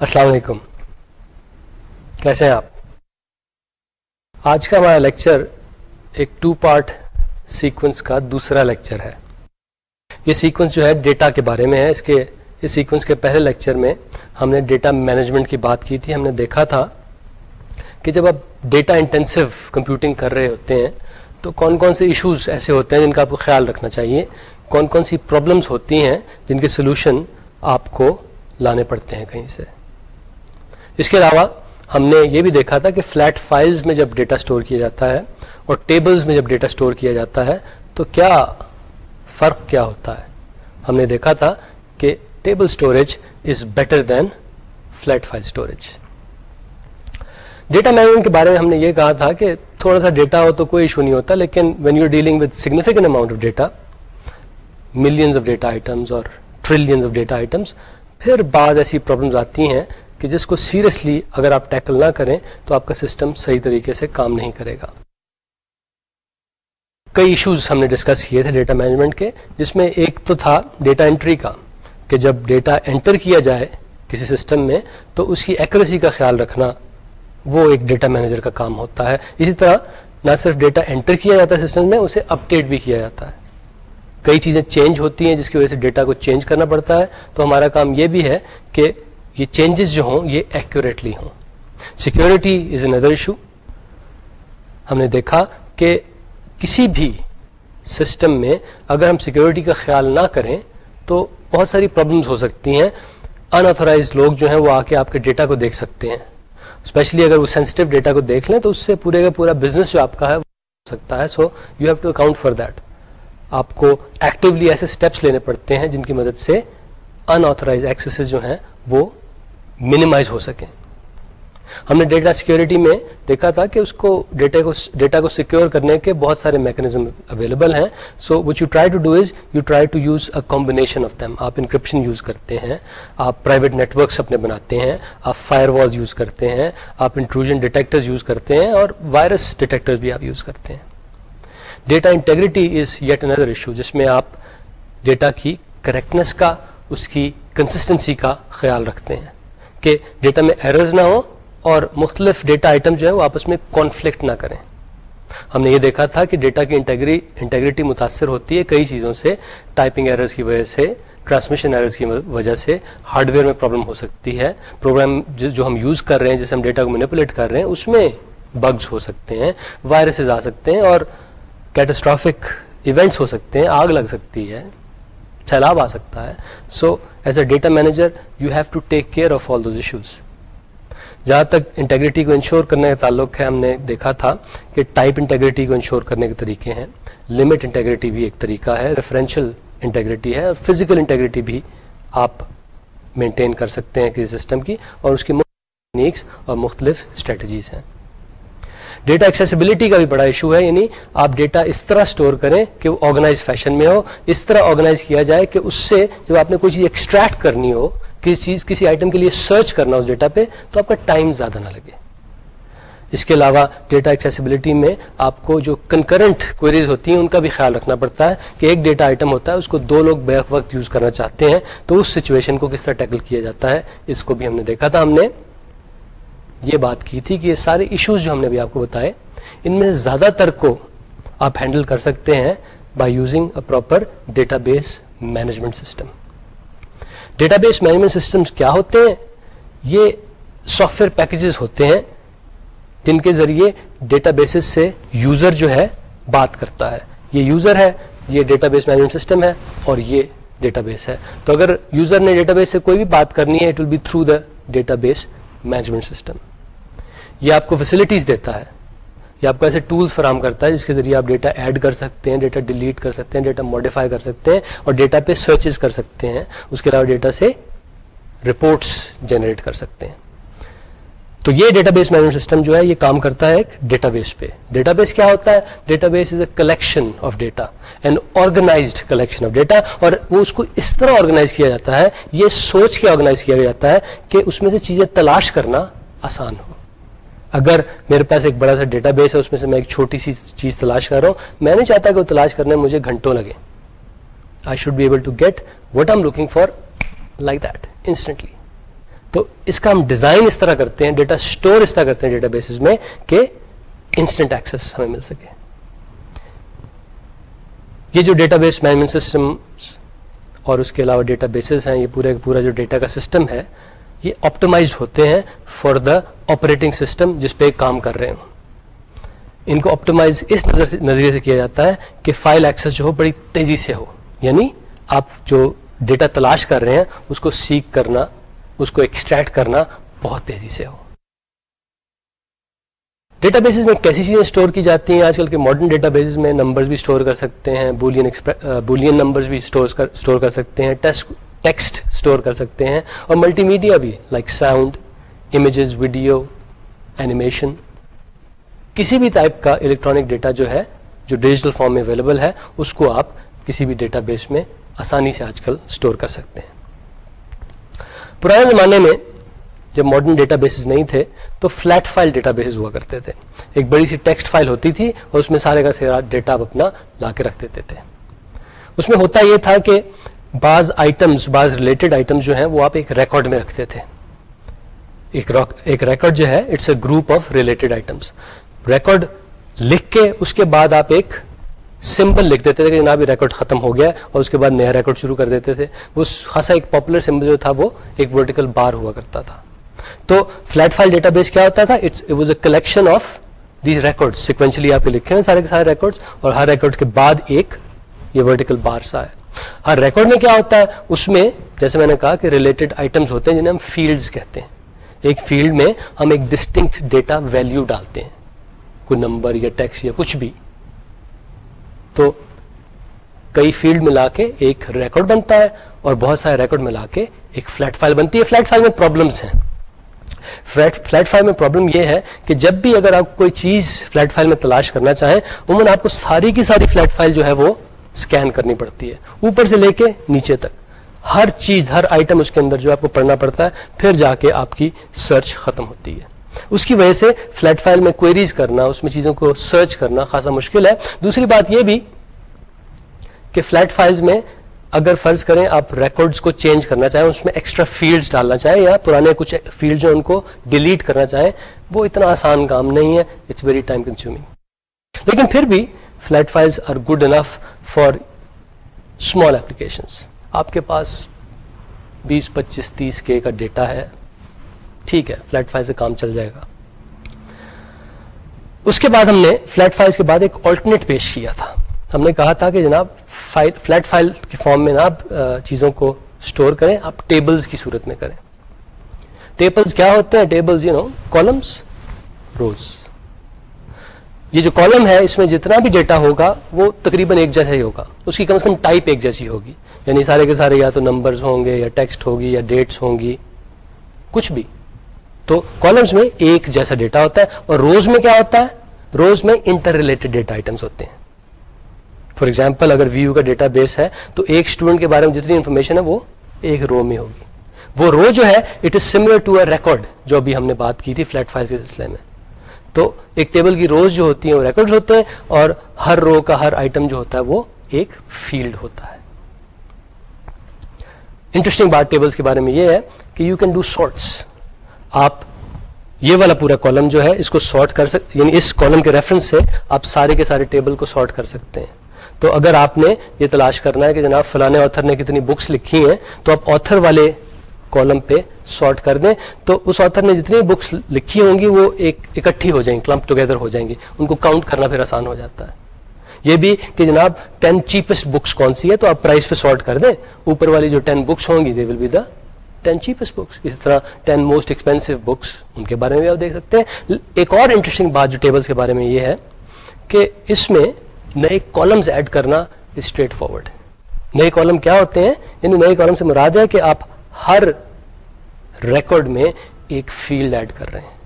السلام علیکم۔ کیسے ہیں آپ؟ آج کا ہمارا لیکچر ایک ٹو پارٹ سیکوینس کا دوسرا لیکچر ہے۔ یہ سیکوینس جو ہے ڈیٹا کے بارے میں ہے۔ اس کے اس سیکوینس کے پہلے لیکچر میں ہم نے ڈیٹا مینجمنٹ کی بات کی تھی۔ ہم نے دیکھا تھا کہ جب آپ ڈیٹا انٹینسو کمپیوٹنگ کر رہے ہوتے ہیں تو کون کون سے ایشوز ایسے ہوتے ہیں جن کا آپ کو خیال رکھنا چاہیے۔ کون کون سی پرابلمس ہوتی ہیں جن کے سولوشن آپ کو لانے پڑتے ہیں کہیں سے۔ اس کے علاوہ ہم نے یہ بھی دیکھا تھا کہ فلیٹ فائلز میں جب ڈیٹا سٹور کیا جاتا ہے اور ٹیبلز میں جب ڈیٹا سٹور کیا جاتا ہے تو کیا فرق کیا ہوتا ہے؟ ہم نے دیکھا تھا کہ table storage is better than flat file storage data management کے بارے میں ہم نے یہ کہا تھا کہ تھوڑا سا ڈیٹا ہو تو کوئی ایشو نہیں ہوتا، لیکن when you dealing with significant amount of data millions of data items اور ٹریلینز آف ڈیٹا آئٹمس پھر بعض ایسی پرابلمس آتی ہیں کہ جس کو سیریسلی اگر آپ ٹیکل نہ کریں تو آپ کا سسٹم صحیح طریقے سے کام نہیں کرے گا۔ کئی ایشوز ہم نے ڈسکس کیے تھے ڈیٹا مینجمنٹ کے، جس میں ایک تو تھا ڈیٹا انٹری کا، کہ جب ڈیٹا انٹر کیا جائے کسی سسٹم میں تو اس کی ایکوریسی کا خیال رکھنا وہ ایک ڈیٹا مینیجر کا کام ہوتا ہے۔ اسی طرح نہ صرف ڈیٹا انٹر کیا جاتا ہے سسٹم میں، اسے اپڈیٹ بھی کیا جاتا ہے۔ کئی چیزیں چینج ہوتی ہیں جس کی وجہ سے ڈیٹا کو چینج کرنا پڑتا ہے۔ تو ہمارا کام یہ بھی ہے کہ یہ چینجز جو ہوں، یہ ایکوریٹلی ہوں۔ سیکورٹی از اندر ایشو ہم نے دیکھا کہ کسی بھی سسٹم میں اگر ہم سیکورٹی کا خیال نہ کریں، تو بہت ساری پرابلمس ہو سکتی ہیں۔ انتھورائز لوگ جو ہیں، وہ آ کے آپ کے ڈیٹا کو دیکھ سکتے ہیں۔ اسپیشلی اگر وہ سینسٹیو ڈیٹا کو دیکھ لیں، تو اس سے پورے کا پورا بزنس جو آپ کا ہے، وہ ہو سکتا ہے۔ So you have to account for that آپ کو ایکٹیولی ایسے اسٹیپس لینے پڑتے ہیں جن کی مدد سے انتھورائز ایکسیسز جو ہیں، وہ منیمائز ہو سکیں۔ ہم نے ڈیٹا سیکورٹی میں دیکھا تھا کہ اس کو ڈیٹا کو ڈیٹا کو سیکیور کرنے کے بہت سارے میکنزم اویلیبل ہیں۔ So which you try to do is you try to use a combination of them آپ انکرپشن یوز کرتے ہیں، آپ پرائیویٹ نیٹورکس اپنے بناتے ہیں، آپ فائر والز یوز کرتے ہیں، آپ انٹروژن ڈیٹیکٹرز یوز کرتے ہیں اور وائرس ڈیٹیکٹرز بھی آپ یوز کرتے ہیں۔ ڈیٹا انٹیگریٹی از یٹ اندر ایشو جس میں آپ ڈیٹا کی کریکٹنس کا، اس کی کنسسٹنسی کا خیال رکھتے ہیں۔ کہ ڈیٹا میں ایررز نہ ہو اور مختلف ڈیٹا آئٹم جو ہے وہ آپس میں کانفلکٹ نہ کریں۔ ہم نے یہ دیکھا تھا کہ ڈیٹا کی انٹیگریٹی متاثر ہوتی ہے کئی چیزوں سے۔ ٹائپنگ ایررز کی وجہ سے، ٹرانسمیشن ایررز کی وجہ سے ہارڈ ویئر میں پرابلم ہو سکتی ہے۔ پروگرام جو ہم یوز کر رہے ہیں جیسے ہم ڈیٹا کو مینیپولیٹ کر رہے ہیں، اس میں بگز ہو سکتے ہیں وائرسز آ سکتے ہیں اور کیٹاسٹرافک ایونٹس ہو سکتے ہیں، آگ لگ سکتی ہے۔ سیلاب آ سکتا ہے۔ So as a data manager you have to take care of all those issues جہاں تک انٹیگریٹی کو انشور کرنے کا تعلق ہے، ہم نے دیکھا تھا کہ ٹائپ انٹیگریٹی کو انشور کرنے کے طریقے ہیں۔ لمٹ انٹیگریٹی بھی ایک طریقہ ہے ریفرنشل انٹیگریٹی ہے، اور فزیکل انٹیگریٹی بھی آپ مینٹین کر سکتے ہیں کسی سسٹم کی، اور اس کی مختلف اور مختلف اسٹریٹجیز ہیں۔ ڈیٹا ایکسیسیبلٹی کا بھی بڑا ایشو ہے یعنی آپ ڈیٹا اس طرح سٹور کریں کہ وہ آرگنائز فیشن میں ہو، اس طرح آرگنائز کیا جائے کہ اس سے جب آپ نے کوئی چیز ایکسٹریکٹ کرنی ہو، کسی چیز، کسی آئٹم کے لیے سرچ کرنا اس ڈیٹا پہ، تو آپ کا ٹائم زیادہ نہ لگے۔ اس کے علاوہ ڈیٹا ایکسیسیبلٹی میں آپ کو جو کنکرنٹ کوئریز ہوتی ہیں، ان کا بھی خیال رکھنا پڑتا ہے کہ ایک ڈیٹا آئٹم ہوتا ہے، اس کو دو لوگ بیک وقت یوز کرنا چاہتے ہیں، تو اس سچویشن کو کس طرح ٹیکل کیا جاتا ہے، اس کو بھی ہم نے دیکھا تھا۔ ہم نے یہ بات کی تھی کہ یہ سارے ایشوز جو ہم نے ابھی آپ کو بتائے، ان میں زیادہ تر کو آپ ہینڈل کر سکتے ہیں by using a proper database management system database management systems کیا ہوتے ہیں؟ یہ سافٹ ویئر پیکجز ہوتے ہیں جن کے ذریعے ڈیٹا بیسز سے یوزر جو ہے بات کرتا ہے۔ یہ یوزر ہے، یہ ڈیٹا بیس مینجمنٹ سسٹم ہے اور یہ ڈیٹا بیس ہے۔ تو اگر یوزر نے ڈیٹا بیس سے کوئی بھی بات کرنی ہے it will be through the database management system یہ آپ کو فیسلٹیز دیتا ہے۔ یہ آپ کو ایسے ٹولس فراہم کرتا ہے جس کے ذریعے آپ ڈیٹا ایڈ کر سکتے ہیں ڈیٹا ڈیلیٹ کر سکتے ہیں ڈیٹا ماڈیفائی کر سکتے ہیں اور ڈیٹا پہ سرچز کر سکتے ہیں۔ اس کے علاوہ ڈیٹا سے رپورٹس جنریٹ کر سکتے ہیں۔ تو یہ ڈیٹا بیس مینجمنٹ سسٹم جو ہے، یہ کام کرتا ہے ایک ڈیٹا بیس پہ۔ ڈیٹا بیس کیا ہوتا ہے؟ Database is a collection of data an organized collection of data اور وہ اس کو اس طرح آرگنائز کیا جاتا ہے، یہ سوچ کے آرگنائز کیا جاتا ہے کہ اس میں سے چیزیں تلاش کرنا آسان ہو۔ اگر میرے پاس ایک بڑا سا ڈیٹا بیس ہے، اس میں سے میں ایک چھوٹی سی چیز تلاش کر رہا ہوں۔ میں نہیں چاہتا کہ وہ تلاش کرنے میں مجھے گھنٹوں لگے۔ I should be able to get what I am looking for like that instantly تو اس کا ہم ڈیزائن اس طرح کرتے ہیں ڈیٹا اسٹور اس طرح کرتے ہیں ڈیٹا بیسز میں کہ انسٹنٹ ایکسس ہمیں مل سکے۔ یہ جو ڈیٹا بیس مینجمنٹ سسٹم اور اس کے علاوہ ڈیٹا بیسز ہیں، یہ پورے پورا جو ڈیٹا کا سسٹم ہے یہ آپٹمائزڈ ہوتے ہیں فار دا آپریٹنگ سسٹم جس پہ کام کر رہے ہوں۔ ان کو آپٹمائز اس نظریے سے کیا جاتا ہے کہ فائل ایکسس جو ہو بڑی تیزی سے ہو۔ یعنی آپ جو ڈیٹا تلاش کر رہے ہیں، اس کو سیکھ کرنا، اس کو ایکسٹریکٹ کرنا بہت تیزی سے ہو۔ ڈیٹا بیسز میں کیسی چیزیں اسٹور کی جاتی ہیں؟ آج کل کے ماڈرن ڈیٹا بیسز میں نمبرز بھی اسٹور کر سکتے ہیں بولین بولین نمبرز بھی اسٹور کر سکتے ہیں ٹیسٹ ٹیکسٹ اسٹور کر سکتے ہیں اور ملٹی میڈیا بھی like sound images video animation کسی بھی ٹائپ کا الیکٹرانک ڈیٹا جو ہے، جو ڈیجیٹل فارم میں اویلیبل ہے، اس کو آپ کسی بھی ڈیٹا بیس میں آسانی سے آج کل اسٹور کر سکتے ہیں۔ پرانے زمانے میں جب ماڈرن ڈیٹا بیسز نہیں تھے، تو فلیٹ فائل ڈیٹا بیسز ہوا کرتے تھے۔ ایک بڑی سی ٹیکسٹ فائل ہوتی تھی اور اس میں سارے کا سارا ڈیٹا آپ اپنا لا کے رکھ دیتے تھے۔ اس میں ہوتا یہ تھا کہ بعض آئٹمس بعض ریلیٹڈ آئٹمس جو ہیں، وہ آپ ایک ریکارڈ میں رکھتے تھے۔ ایک ریکارڈ جو ہے it's a group of related items record لکھ کے، اس کے بعد آپ ایک سمبل لکھ دیتے تھے کہ جناب یہ ریکارڈ ختم ہو گیا اور اس کے بعد نیا ریکارڈ شروع کر دیتے تھے۔ وہ خاصا ایک پاپولر سمبل جو تھا، وہ ایک ورٹیکل بار ہوا کرتا تھا۔ تو فلیٹ فائل ڈیٹا بیس کیا ہوتا تھا؟ It's was a collection of these record sequentially آپ لکھے ہیں سارے کے سارے ریکارڈ اور ہر ریکارڈ کے بعد ایک یہ ورٹیکل بار سا ہے ہاں، ہر ریکارڈ میں کیا ہوتا ہے؟ اس میں جیسے میں نے کہا کہ ریلیٹڈ آئٹمس ہوتے ہیں جنہیں ہم فیلڈز کہتے ہیں۔ ایک فیلڈ میں ہم ایک ڈسٹنکٹ ڈیٹا ویلو ڈالتے ہیں۔ کوئی نمبر یا ٹیکس یا کچھ بھی۔ تو کئی فیلڈ ملا کے ایک ریکارڈ بنتا ہے اور بہت سارے ریکارڈ ملا کے ایک فلیٹ فائل بنتی ہے۔ فلیٹ فائل میں پرابلمس ہیں۔ فلیٹ فائل میں پرابلم یہ ہے کہ جب بھی اگر آپ کوئی چیز فلیٹ فائل میں تلاش کرنا چاہیں، عموماً آپ کو ساری کی ساری فلیٹ فائل جو ہے وہ اسکین کرنی پڑتی ہے۔ اوپر سے لے کے نیچے تک۔ ہر چیز، ہر آئٹم اس کے اندر جو آپ کو پڑھنا پڑتا ہے، پھر جا کے آپ کی سرچ ختم ہوتی ہے۔ اس کی وجہ سے فلیٹ فائل میں کوئریز کرنا، اس میں چیزوں کو سرچ کرنا خاصا مشکل ہے۔ دوسری بات یہ بھی کہ فلیٹ فائلز میں اگر فرض کریں آپ ریکارڈز کو چینج کرنا چاہیں، اس میں ایکسٹرا فیلڈز ڈالنا چاہیں یا پرانے کچھ فیلڈ جو ان کو ڈیلیٹ کرنا چاہیں، وہ اتنا آسان کام نہیں ہے اٹس ویری ٹائم کنزیومنگ لیکن پھر بھی flat files are good enough for small applications آپ کے پاس بیس، پچیس، تیس کے کا ڈیٹا ہے. ٹھیک ہے فلیٹ فائل سے کام چل جائے گا. اس کے بعد ہم نے فلیٹ فائل کے بعد ایک آلٹرنیٹ پیش کیا تھا. ہم نے کہا تھا کہ جناب فائل فلیٹ فائل کے فارم میں نا آپ چیزوں کو اسٹور کریں، آپ ٹیبلز کی صورت میں کریں. ٹیبلز کیا ہوتے ہیں؟ Tables you know columns rows یہ جو کالم ہے، اس میں جتنا بھی ڈیٹا ہوگا، وہ تقریباً ایک جیسا ہی ہوگا۔ اس کی کم سے کم ٹائپ ایک جیسی ہوگی۔ یعنی سارے کے سارے یا تو نمبرز ہوں گے یا ٹیکسٹ ہوگی یا ڈیٹس ہوں گی، کچھ بھی۔ تو کالمس میں ایک جیسا ڈیٹا ہوتا ہے اور روز میں کیا ہوتا ہے؟ روز میں انٹر ریلیٹڈ ڈیٹا آئٹمس ہوتے ہیں۔ فار ایگزامپل اگر ویو کا ڈیٹا بیس ہے، تو ایک اسٹوڈنٹ کے بارے میں جتنی انفارمیشن ہے، وہ ایک رو میں ہوگی۔ وہ رو جو ہے it is similar to a record جو ابھی ہم نے بات کی تھی فلیٹ فائل کے سلسلے میں۔ تو ایک ٹیبل کی روز جو ہوتی ہیں وہ ریکارڈ ہوتے ہیں اور ہر رو کا ہر آئٹم جو ہوتا ہے وہ ایک فیلڈ ہوتا ہے۔ انٹرسٹنگ بات ٹیبلز کے بارے میں یہ ہے کہ یو کین ڈو سارٹس آپ یہ والا پورا کالم جو ہے اس کو سارٹ کر سکتے یعنی اس کالم کے ریفرنس سے آپ سارے کے سارے ٹیبل کو سارٹ کر سکتے ہیں۔ تو اگر آپ نے یہ تلاش کرنا ہے کہ جناب فلانے آتھر نے کتنی بکس لکھی ہیں، تو آپ آتھر والے کالم پہ سارٹ کر دیں، تو اس آتھر نے جتنی بکس لکھی ہوں گی، وہ ایک اکٹھی ہو جائیں گی کلمپ ٹوگیدر ہو جائیں گی۔ ان کو کاؤنٹ کرنا پھر آسان ہو جاتا ہے۔ یہ بھی کہ جناب ٹین چیپسٹ بکس کون سی ہے؟ تو آپ پرائز پہ سارٹ کر دیں۔ اوپر والی جو ٹین بکس ہوں گی they will be the ten cheapest books اسی طرح ٹین موسٹ ایکسپینسو بکس ان کے بارے میں بھی آپ دیکھ سکتے ہیں۔ ایک اور انٹرسٹنگ بات جو ٹیبلس کے بارے میں یہ ہے کہ اس میں نئے کالمز ایڈ کرنا اسٹریٹ فارورڈ نئے کالم کیا ہوتے ہیں؟ یعنی نئے کالم سے مراد ہے کہ آپ ہر ریکارڈ میں ایک فیلڈ ایڈ کر رہے ہیں۔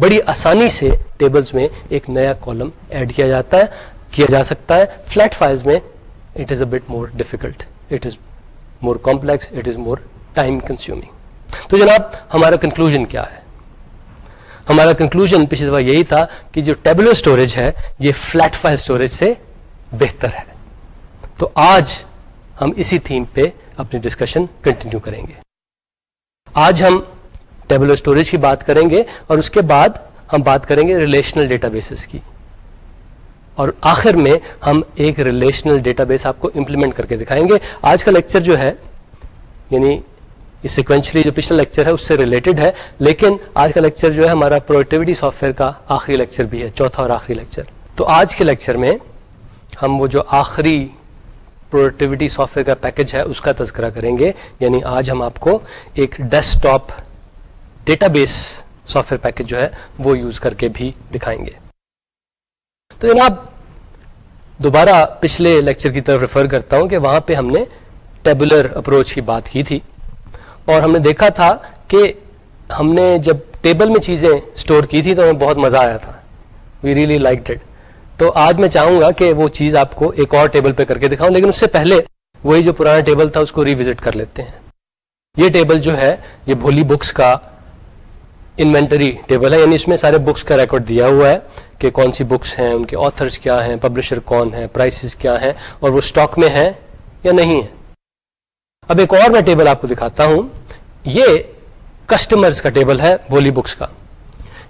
بڑی آسانی سے ٹیبلز میں ایک نیا کالم ایڈ کیا جاتا ہے، کیا جا سکتا ہے۔ فلیٹ فائلز میں it is a bit more difficult, it is more complex, it is more time consuming تو جناب، ہمارا کنکلوژ کیا ہے؟ ہمارا کنکلوژ پچھلی دفعہ یہی تھا کہ جو ٹیبلو اسٹوریج ہے، یہ فلیٹ فائل اسٹوریج سے بہتر ہے۔ تو آج ہم اسی تھیم پہ اپنی ڈسکشن کنٹینیو کریں گے۔ آج ہم ٹیبل اسٹوریج کی بات کریں گے اور اس کے بعد ہم بات کریں گے ریلیشنل ڈیٹا بیسز کی۔ اور آخر میں ہم ایک ریلیشنل ڈیٹا بیس آپ کو امپلیمنٹ کر کے دکھائیں گے۔ آج کا لیکچر جو ہے یعنی سیکوینشلی جو پچھلا لیکچر ہے، اس سے ریلیٹڈ ہے۔ لیکن آج کا لیکچر جو ہے، ہمارا پروڈکٹیوٹی سافٹ ویئر کا آخری لیکچر بھی ہے، چوتھا اور آخری لیکچر تو آج کے لیکچر میں ہم وہ جو آخری پروڈکٹیوٹی سافٹ ویئر کا پیکج ہے، اس کا تذکرہ کریں گے۔ یعنی آج ہم آپ کو ایک desktop database software package جو ہے، وہ یوز کر کے بھی دکھائیں گے۔ تو جناب، دوبارہ پچھلے لیکچر کی طرف ریفر کرتا ہوں کہ وہاں پہ ہم نے ٹیبولر اپروچ کی بات کی تھی۔ اور ہم نے دیکھا تھا کہ ہم نے جب ٹیبل میں چیزیں اسٹور کی تھی تو ہمیں بہت مزہ آیا تھا۔ وی ریلی لائک ڈیڈ تو آج میں چاہوں گا کہ وہ چیز آپ کو ایک اور ٹیبل پہ کر کے دکھاؤں، لیکن اس سے پہلے وہی جو پرانا ٹیبل تھا اس کو ریوزٹ کر لیتے ہیں۔ یہ ٹیبل جو ہے، یہ بھولی بکس کا انوینٹری ٹیبل ہے یعنی اس میں سارے بکس کا ریکارڈ دیا ہوا ہے کہ کون سی بکس ہیں، ان کے آتھرس کیا ہیں پبلشر کون ہے پرائسز کیا ہیں، اور وہ اسٹاک میں ہیں یا نہیں ہے اب ایک اور میں ٹیبل آپ کو دکھاتا ہوں۔ یہ کسٹمرز کا ٹیبل ہے بولی بکس کا۔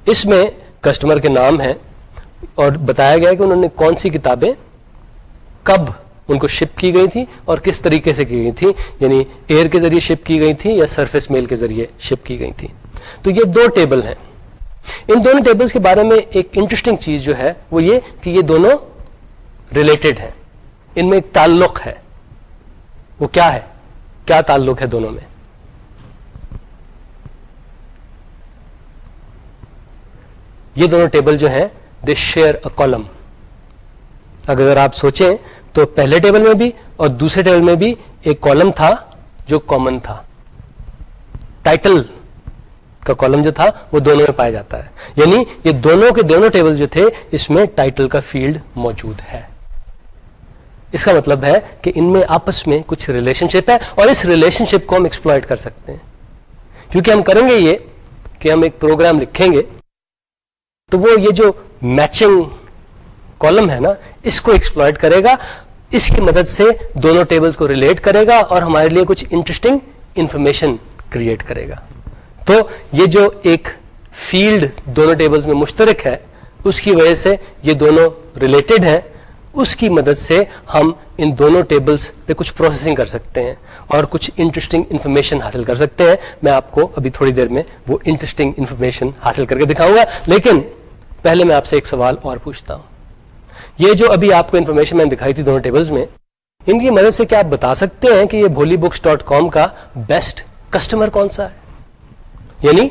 اس میں کسٹمر کے نام ہیں۔ اور بتایا گیا کہ انہوں نے کون سی کتابیں کب ان کو شپ کی گئی تھی اور کس طریقے سے کی گئی تھی یعنی ایئر کے ذریعے شپ کی گئی تھی یا سرفیس میل کے ذریعے شپ کی گئی تھی تو یہ دو ٹیبل ہیں۔ ان دونوں ٹیبلز کے بارے میں ایک انٹرسٹنگ چیز جو ہے وہ یہ کہ یہ دونوں ریلیٹڈ ہیں۔ ان میں ایک تعلق ہے۔ وہ کیا ہے؟ کیا تعلق ہے دونوں میں؟ یہ دونوں ٹیبل جو ہیں دے شیئر اے کالم۔ اگر آپ سوچیں تو پہلے ٹیبل میں بھی اور دوسرے ٹیبل میں بھی ایک کالم تھا جو کامن تھا۔ ٹائٹل کا کالم جو تھا وہ دونوں میں پایا جاتا ہے۔ یعنی یہ دونوں کے دونوں ٹیبل جو تھے اس میں ٹائٹل کا فیلڈ موجود ہے۔ اس کا مطلب ہے کہ ان میں آپس میں کچھ ریلیشن شپ ہے اور اس ریلیشن شپ کو ہم ایکسپلائٹ کر سکتے ہیں۔ کیونکہ ہم کریں گے یہ کہ ہم ایک پروگرام لکھیں گے تو وہ یہ جو میچنگ کالم ہے نا، اس کو ایکسپلائٹ کرے گا، اس کی مدد سے دونوں ٹیبلز کو ریلیٹ کرے گا اور ہمارے لیے کچھ انٹرسٹنگ انفارمیشن کریٹ کرے گا۔ تو یہ جو ایک فیلڈ دونوں ٹیبلز میں مشترک ہے، اس کی وجہ سے یہ دونوں ریلیٹڈ ہیں، اس کی مدد سے ہم ان دونوں ٹیبلز پہ کچھ پروسیسنگ کر سکتے ہیں اور کچھ انٹرسٹنگ انفارمیشن حاصل کر سکتے ہیں۔ میں آپ کو ابھی تھوڑی دیر میں وہ انٹرسٹنگ انفارمیشن حاصل کر کے دکھاؤں گا۔ لیکن پہلے میں آپ سے ایک سوال اور پوچھتا ہوں۔ یہ جو ابھی آپ کو انفارمیشن میں دکھائی تھی دونوں ٹیبلز میں، ان کی مدد سے کیا آپ بتا سکتے ہیں کہ یہ بھولی بکس ڈاٹ کام کا بیسٹ کسٹمر کون سا ہے؟ یعنی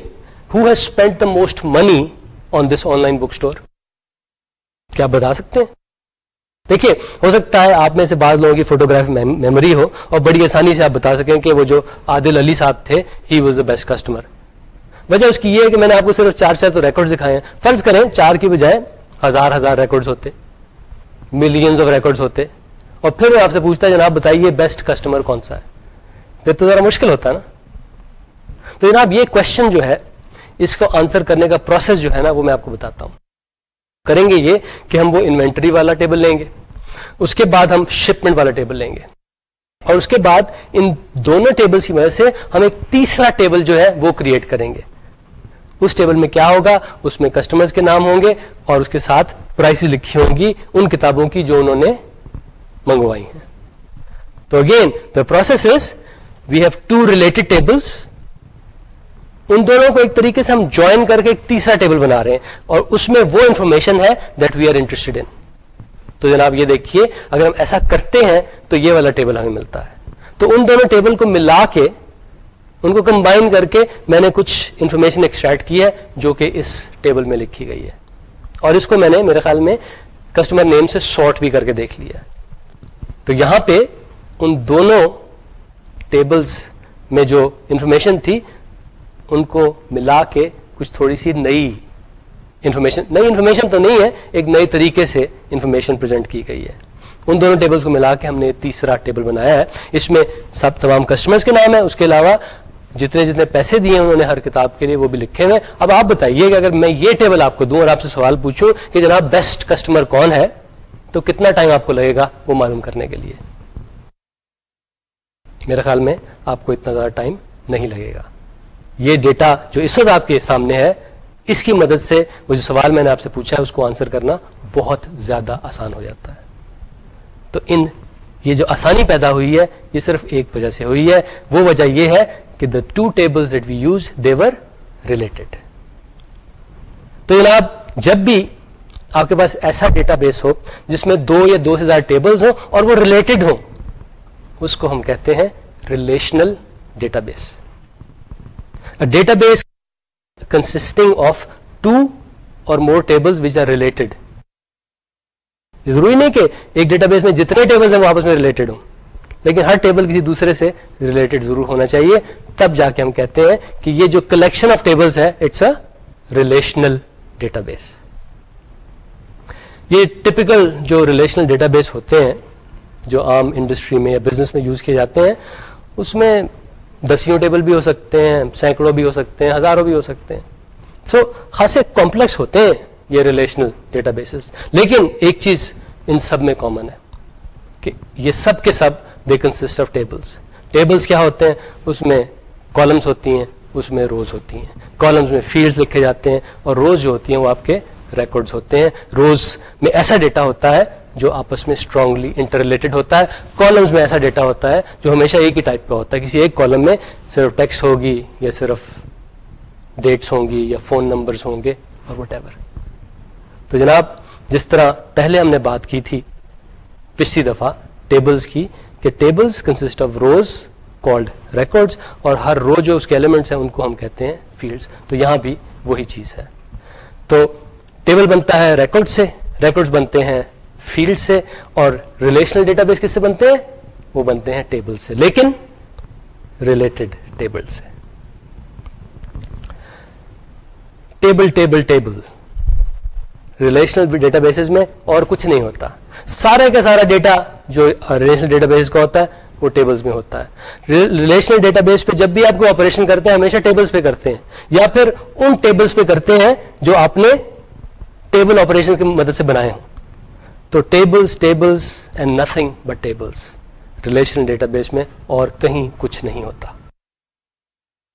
who has spend the most money on this online book store کیا آپ بتا سکتے ہیں؟ دیکھیے، ہو سکتا ہے آپ میں سے بعض لوگوں کی فوٹوگرافی میموری ہو اور بڑی آسانی سے آپ بتا سکیں کہ وہ جو عادل علی صاحب تھے he was the best customer وجہ اس کی یہ ہے کہ میں نے آپ کو صرف چار چار تو ریکارڈ دکھائے ہیں۔ فرض کریں چار کی بجائے ہزار ہزار ریکارڈز ہوتے ملینز آف ریکارڈز ہوتے۔ اور پھر وہ آپ سے پوچھتا جناب بتائیے بیسٹ کسٹمر کون سا ہے؟ پھر تو ذرا مشکل ہوتا ہے نا۔ تو جناب یہ کوشچن جو ہے، اس کو آنسر کرنے کا پروسیس جو ہے نا، وہ میں آپ کو بتاتا ہوں۔ کریں گے یہ کہ ہم وہ انوینٹری والا ٹیبل لیں گے، اس کے بعد ہم شپمنٹ والا ٹیبل لیں گے۔ اور اس کے بعد ان دونوں ٹیبلز کی وجہ سے ہم ایک تیسرا ٹیبل جو ہے، وہ کریٹ کریں گے۔ اس ٹیبل میں کیا ہوگا؟ اس میں کسٹمرز کے نام ہوں گے اور اس کے ساتھ پرائس لکھی ہوں گی ان کتابوں کی جو انہوں نے منگوائی ہیں۔ تو again the process is we have to related tables ان دونوں کو ایک طریقے سے ہم جوائن کر کے ایک تیسرا ٹیبل بنا رہے ہیں اور اس میں وہ انفارمیشن ہے that we are interested in تو جناب یہ دیکھیے، اگر ہم ایسا کرتے ہیں تو یہ والا ٹیبل ہمیں ملتا ہے۔ تو ان دونوں ٹیبل کو ملا کے ان کو کمبائن کر کے میں نے کچھ انفارمیشن ایکسٹریکٹ کی ہے جو کہ اس ٹیبل میں لکھی گئی ہے۔ اور اس کو میں نے میرے خیال میں کسٹمر نیم سے شارٹ بھی کر کے دیکھ لیا تو یہاں پہ ان دونوں ٹیبلز میں جو انفارمیشن تھی، ان کو ملا کے کچھ تھوڑی سی نئی انفارمیشن نئی انفارمیشن تو نہیں ہے، ایک نئے طریقے سے انفارمیشن پرزینٹ کی گئی ہے۔ ان دونوں ٹیبلز کو ملا کے ہم نے تیسرا ٹیبل بنایا ہے۔ اس میں سب تمام کسٹمرز کے نام ہے اس کے علاوہ جتنے جتنے پیسے دیے انہوں نے ہر کتاب کے لیے وہ بھی لکھے ہوئے اب آپ بتائیے کہ اگر میں یہ ٹیبل آپ کو دوں اور آپ سے سوال پوچھوں کہ جناب بیسٹ کسٹمر کون ہے، تو کتنا ٹائم آپ کو لگے گا وہ معلوم کرنے کے لیے؟ میرے خیال میں آپ کو اتنا زیادہ ٹائم نہیں لگے گا۔ یہ ڈیٹا جو اس وقت آپ کے سامنے ہے، اس کی مدد سے وہ جو سوال میں نے آپ سے پوچھا ہے، اس کو آنسر کرنا بہت زیادہ آسان ہو جاتا ہے۔ تو ان، یہ جو آسانی پیدا ہوئی ہے، یہ صرف ایک وجہ سے ہوئی ہے۔ وہ وجہ یہ ہے کہ the two table that we use they're related تو جناب جب بھی آپ کے پاس ایسا ڈیٹا بیس ہو جس میں دو یا دو سے زیادہ ٹیبلز ہوں اور وہ ریلیٹڈ ہوں، اس کو ہم کہتے ہیں relational database database consisting of two or more table which are related ضروری نہیں کہ ایک ڈیٹا بیس میں جتنے ٹیبل ہیں وہ آپس میں ریلیٹڈ ہوں۔ لیکن ہر ٹیبل کسی دوسرے سے ریلیٹڈ ضرور ہونا چاہیے۔ تب جا کے ہم کہتے ہیں کہ یہ جو کلیکشن آف ٹیبلس ہے it's a relational data base یہ ٹپکل جو ریلیشنل ڈیٹا بیس ہوتے ہیں جو عام انڈسٹری میں یا بزنس میں یوز کیے جاتے ہیں اس میں دسیوں ٹیبل بھی ہو سکتے ہیں سینکڑوں بھی ہو سکتے ہیں ہزاروں بھی ہو سکتے ہیں۔ سو so, خاصے کمپلیکس ہوتے ہیں یہ ریلیشنل ڈیٹا بیسز لیکن ایک چیز ان سب میں کامن ہے کہ یہ سب کے سب they consist of tables tables کیا ہوتے ہیں؟ اس میں کالمس ہوتی ہیں، اس میں روز ہوتی ہیں۔ کالمس میں فیلڈز لکھے جاتے ہیں اور روز جو ہوتی ہیں وہ آپ کے ریکارڈز ہوتے ہیں۔ روز میں ایسا ڈیٹا ہوتا ہے جو آپس میں اسٹرانگلی انٹر ریلیٹڈ ہوتا ہے۔ کالمز میں ایسا ڈیٹا ہوتا ہے جو ہمیشہ ایک ہی ٹائپ کا ہوتا ہے۔ کسی ایک کالم میں صرف ٹیکسٹ ہوگی یا صرف ڈیٹس ہوں گی یا فون نمبرز ہوں گے اور وٹ ایور تو جناب، جس طرح پہلے ہم نے بات کی تھی، پچھلی دفعہ ٹیبلز کی کہ tables consist of rows called records اور ہر رو جو اس کے ایلیمنٹس ہیں ان کو ہم کہتے ہیں فیلڈس تو یہاں بھی وہی چیز ہے۔ تو ٹیبل بنتا ہے ریکارڈ سے ریکارڈز بنتے ہیں فیلڈ سے، اور ریلیشنل ڈیٹا بیس کس سے بنتے ہیں؟ وہ بنتے ہیں ٹیبل سے۔ لیکن ریلیٹڈ ٹیبل سے۔ Table table table relational databases میں اور کچھ نہیں ہوتا۔ سارے کا سارا ڈیٹا جو ریلیشنل ڈیٹا بیس کا ہوتا ہے، وہ ٹیبلز میں ہوتا ہے۔ ریلیشنل ڈیٹا بیس پہ جب بھی آپ کو آپریشن کرتے ہیں، ہمیشہ ٹیبلز پہ کرتے ہیں۔ یا پھر ان ٹیبلز پہ کرتے ہیں جو آپ نے ٹیبل آپریشن کی مدد سے بنائے ہوں۔ تو tables tables and nothing but tables relational database میں اور کہیں کچھ نہیں ہوتا۔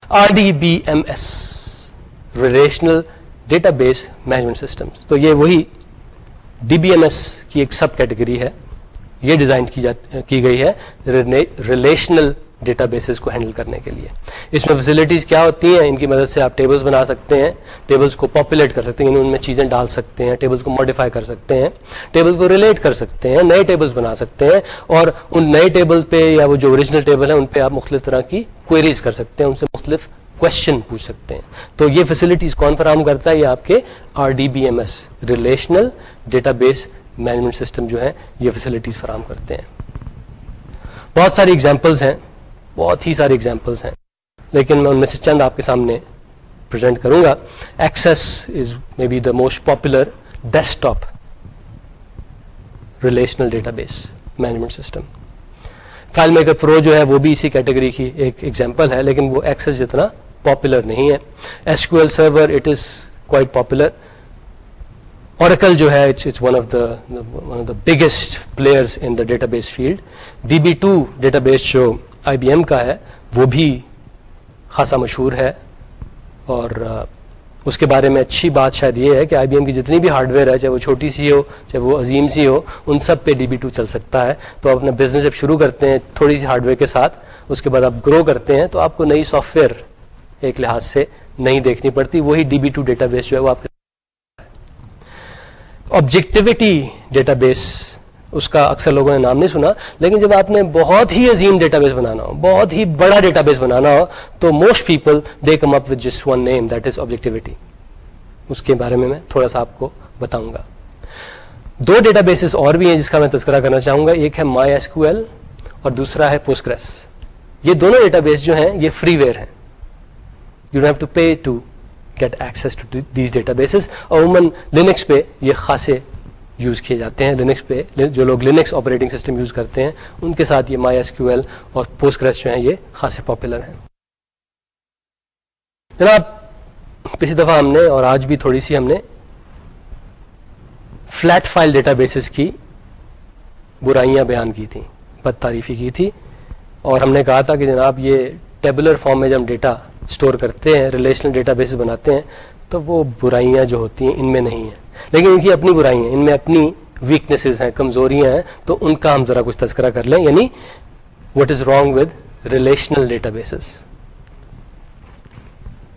R D B M S relational database management system تو یہ وہی ڈی بی ایم ایس کی ایک سب کیٹیگری ہے. یہ ڈیزائن کی کی گئی ہے ریلیشنل ڈیٹا بیسز کو ہینڈل کرنے کے لیے. اس میں فیسلٹیز کیا ہوتی ہیں؟ ان کی مدد سے آپ ٹیبلز بنا سکتے ہیں. ٹیبلز کو پاپولیٹ کر سکتے ہیں. یعنی ان میں چیزیں ڈال سکتے ہیں. ٹیبلز کو ماڈیفائی کر سکتے ہیں. ٹیبل کو ریلیٹ کر سکتے ہیں. نئے ٹیبلز بنا سکتے ہیں. اور ان نئے ٹیبل پہ یا وہ جو اوریجنل ٹیبل ہے ان پہ آپ مختلف طرح کی کوئریز کر سکتے ہیں. ان سے مختلف کوشچن پوچھ سکتے ہیں۔ تو یہ فیسلٹیز کون فراہم کرتا ہے؟ یہ آپ کے R D B M S relational database management system جو ہے، یہ فیسلٹیز فراہم کرتے ہیں۔ بہت ساری ایگزامپلس ہیں، بہت ہی ساری ایگزامپلس ہیں۔ لیکن میں ان میں سے چند آپ کے سامنے پرزینٹ کروں گا۔ Access is may be the most popular desktop relational database management system FileMaker Pro جو ہے، وہ بھی اسی کیٹیگری کی ایک ایگزامپل ہے، لیکن وہ ایکسس جتنا پاپولر نہیں ہے. S Q L server it is quite popular Oracle جو ہے it's one of the biggest players in the database field D B two database جو آئی بی ایم کا ہے، وہ بھی خاصا مشہور ہے. اور اس کے بارے میں اچھی بات شاید یہ ہے کہ آئی بی ایم کی جتنی بھی ہارڈ ویئر ہے، چاہے وہ چھوٹی سی ہو، چاہے وہ عظیم سی ہو، ان سب پہ ڈی بی ٹو چل سکتا ہے. تو آپ اپنا بزنس جب شروع کرتے ہیں تھوڑی سی ہارڈ ویئر کے ساتھ، اس کے بعد آپ گرو کرتے ہیں، تو آپ کو نئی سافٹ ویئر ایک لحاظ سے نہیں دیکھنی پڑتی، وہی D B two database جو ہے وہ آپ کے آبجیکٹیوٹی ڈیٹا بیس اس کا اکثر لوگوں نے نام نہیں سنا، لیکن جب آپ نے بہت ہی عظیم ڈیٹا بیس بنانا ہو، بہت ہی بڑا ڈیٹا بیس بنانا ہو، تو most people they come up with just one name that is objectivity اس کے بارے میں میں تھوڑا سا آپ کو بتاؤں گا۔ دو ڈیٹا بیسز اور بھی ہیں جس کا میں تذکرہ کرنا چاہوں گا، ایک ہے مائی ایس کیو ایل اور دوسرا ہے پوسکریس یہ دونوں ڈیٹا بیس جو ہیں، یہ فری ویئر ہیں۔ You have to pay to get access to these data bases اور عموماً لینکس پہ یہ خاصے یوز کیے جاتے ہیں لینکس پہ جو لوگ لینکس آپریٹنگ سسٹم یوز کرتے ہیں ان کے ساتھ یہ مائی ایس کیو ایل اور پوسٹ گریس جو ہیں یہ خاصے پاپولر ہیں جناب پچھلی دفعہ ہم نے اور آج بھی تھوڑی سی ہم نے فلیٹ فائل ڈیٹا بیسز کی برائیاں بیان کی تھیں بد تعریفی کی تھی اور ہم نے کہا تھا کہ جناب یہ ٹیبولر فارم میں جب ہم ڈیٹا اسٹور کرتے ہیں ریلیشنل ڈیٹا بیس بناتے ہیں، تو وہ برائیاں جو ہوتی ہیں ان میں نہیں ہیں۔ لیکن ان کی اپنی برائی ہیں، ان میں اپنی ویکنیسز ہیں، کمزوریاں ہیں، تو ان کا ہم ذرا کچھ تذکرہ کر لیں۔ یعنی what is wrong with relational data bases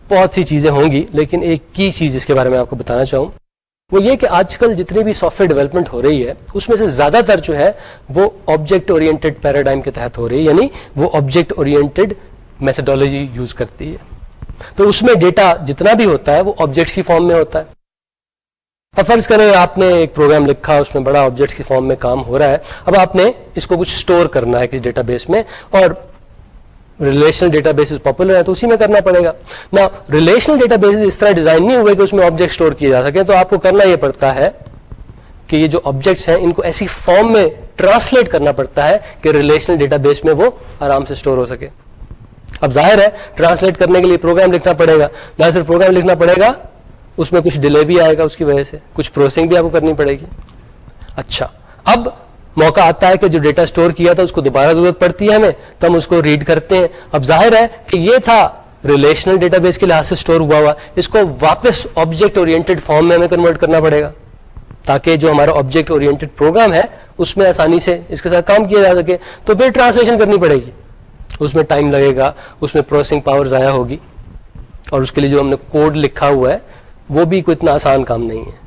بہت سی چیزیں ہوں گی، لیکن ایک کی چیز اس کے بارے میں آپ کو بتانا چاہوں۔ وہ یہ کہ آج کل جتنی بھی سافٹ ویئر ڈیولپمنٹ ہو رہی ہے، اس میں سے زیادہ تر جو ہے، وہ آبجیکٹ اورینٹیڈ پیراڈائم کے تحت ہو رہی ہے۔ یعنی وہ آبجیکٹ اورینٹیڈ میتھڈالوجی یوز کرتی ہے۔ تو اس میں ڈیٹا جتنا بھی ہوتا ہے وہ آبجیکٹس کی فارم میں ہوتا ہے۔ اب فرض کریں آپ نے ایک پروگرام لکھا، اس میں بڑا آبجیکٹس کی فارم میں کام ہو رہا ہے۔ اب آپ نے اس کو کچھ اسٹور کرنا ہے کسی ڈیٹا بیس میں اور ریلیشنل ڈیٹا بیس پاپولر ہے تو اسی میں کرنا پڑے گا۔ نا ریلیشنل ڈیٹا بیس اس طرح ڈیزائن نہیں ہوئے کہ اس میں آبجیکٹ اسٹور کیے جا سکے تو آپ کو کرنا یہ پڑتا ہے کہ یہ جو آبجیکٹس ہیں، ان کو ایسی فارم میں ٹرانسلیٹ کرنا پڑتا ہے کہ ریلیشنل ڈیٹا بیس میں وہ آرام سے اسٹور ہو سکے۔ اب ظاہر ہے ٹرانسلیٹ کرنے کے لیے پروگرام لکھنا پڑے گا۔ نہ صرف پروگرام لکھنا پڑے گا، اس میں کچھ ڈیلے بھی آئے گا اس کی وجہ سے، کچھ پروسیسنگ بھی آپ کو کرنی پڑے گی۔ اچھا اب موقع آتا ہے کہ جو ڈیٹا سٹور کیا تھا، اس کو دوبارہ ضرورت پڑتی ہے ہمیں، تو ہم اس کو ریڈ کرتے ہیں۔ اب ظاہر ہے کہ یہ تھا ریلیشنل ڈیٹا بیس کے لحاظ سے سٹور ہوا ہوا۔ اس کو واپس آبجیکٹ اورینٹیڈ فارم میں ہمیں کنورٹ کرنا پڑے گا۔ تاکہ جو ہمارا آبجیکٹ اورینٹیڈ پروگرام ہے، اس میں آسانی سے اس کے ساتھ کام کیا جا سکے۔ تو پھر ٹرانسلیشن کرنی پڑے گی۔ اس میں ٹائم لگے گا، اس میں پروسیسنگ پاور ضائع ہوگی، اور اس کے لیے جو ہم نے کوڈ لکھا ہوا ہے، وہ بھی کوئی اتنا آسان کام نہیں ہے۔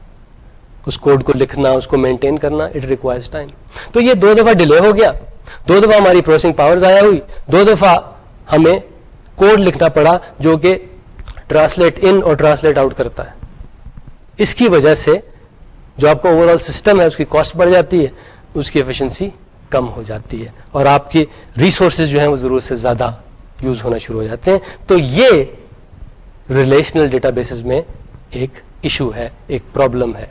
اس کوڈ کو لکھنا، اس کو مینٹین کرنا اٹ ریکوائرز ٹائم تو یہ دو دفعہ ڈیلے ہو گیا۔ دو دفعہ ہماری پروسیسنگ پاور ضائع ہوئی۔ دو دفعہ ہمیں کوڈ لکھنا پڑا جو کہ ٹرانسلیٹ ان اور ٹرانسلیٹ آؤٹ کرتا ہے۔ اس کی وجہ سے جو آپ کا اوور آل سسٹم ہے، اس کی کاسٹ بڑھ جاتی ہے، اس کی ایفیشنسی کم ہو جاتی ہے اور آپ کی ریسورسز جو ہیں وہ ضرورت سے زیادہ یوز ہونا شروع ہو جاتے ہیں۔ تو یہ ریلیشنل ڈیٹا بیسز میں ایک ایشو ہے، ایک پرابلم ہے۔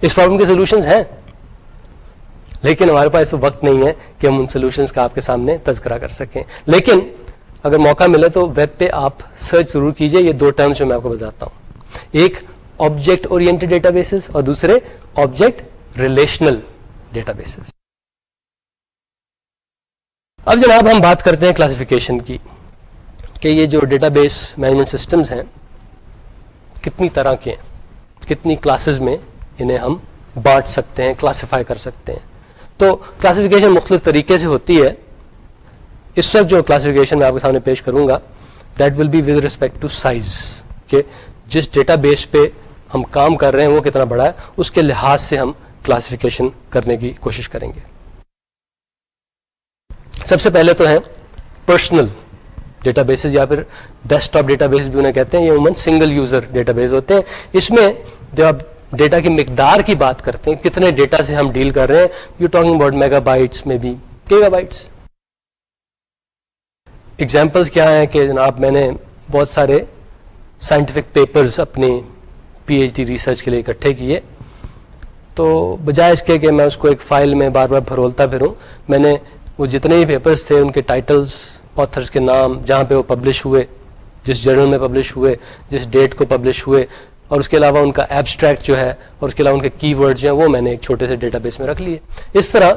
اس پرابلم کے سولوشنز ہیں، لیکن ہمارے پاس وقت نہیں ہے کہ ہم ان سولوشنز کا آپ کے سامنے تذکرہ کر سکیں۔ لیکن اگر موقع ملے تو ویب پہ آپ سرچ ضرور کیجیے، یہ دو ٹرمز جو میں آپ کو بتاتا ہوں۔ ایک آبجیکٹ اورینٹیڈ ڈیٹا بیسز اور دوسرے آبجیکٹ ریلیشنل ڈیٹا بیسز اب جناب ہم بات کرتے ہیں کلاسیفیکیشن کی کہ یہ جو ڈیٹا بیس مینجمنٹ سسٹمز ہیں، کتنی طرح کے ہیں، کتنی کلاسز میں انہیں ہم بانٹ سکتے ہیں کلاسیفائی کر سکتے ہیں۔ تو کلاسیفیکیشن مختلف طریقے سے ہوتی ہے۔ اس وقت جو کلاسیفیکیشن میں آپ کے سامنے پیش کروں گا that will be with respect to size کہ جس ڈیٹا بیس پہ ہم کام کر رہے ہیں، وہ کتنا بڑا ہے، اس کے لحاظ سے ہم کلاسیفیکیشن کرنے کی کوشش کریں گے۔ سب سے پہلے تو ہے پرسنل ڈیٹا بیسز یا پھر ڈیسک ٹاپ ڈیٹا بیس بھی انہیں کہتے ہیں، یہ عموماً سنگل یوزر ڈیٹا بیس ہوتے ہیں۔ اس میں جب آپ ڈیٹا کی مقدار کی بات کرتے ہیں، کتنے ڈیٹا سے ہم ڈیل کر رہے ہیں you talking about megabytes میں بھی گیگا بائٹس ایگزامپلس کیا ہیں کہ جناب میں نے بہت سارے سائنٹیفک پیپرز اپنے پی ایچ ڈی ریسرچ کے لیے اکٹھے کیے۔ تو بجائے اس کے کہ میں اس کو ایک فائل میں بار بار بھرولتا پھروں، میں نے وہ جتنے بھی پیپرز تھے، ان کے ٹائٹلز آتھرس کے نام، جہاں پہ وہ پبلش ہوئے، جس جرنل میں پبلش ہوئے، جس ڈیٹ کو پبلش ہوئے، اور اس کے علاوہ ان کا ایبسٹریکٹ جو ہے، اور اس کے علاوہ ان کے کی ورڈ جو ہیں، وہ میں نے ایک چھوٹے سے ڈیٹا بیس میں رکھ لیے۔ اس طرح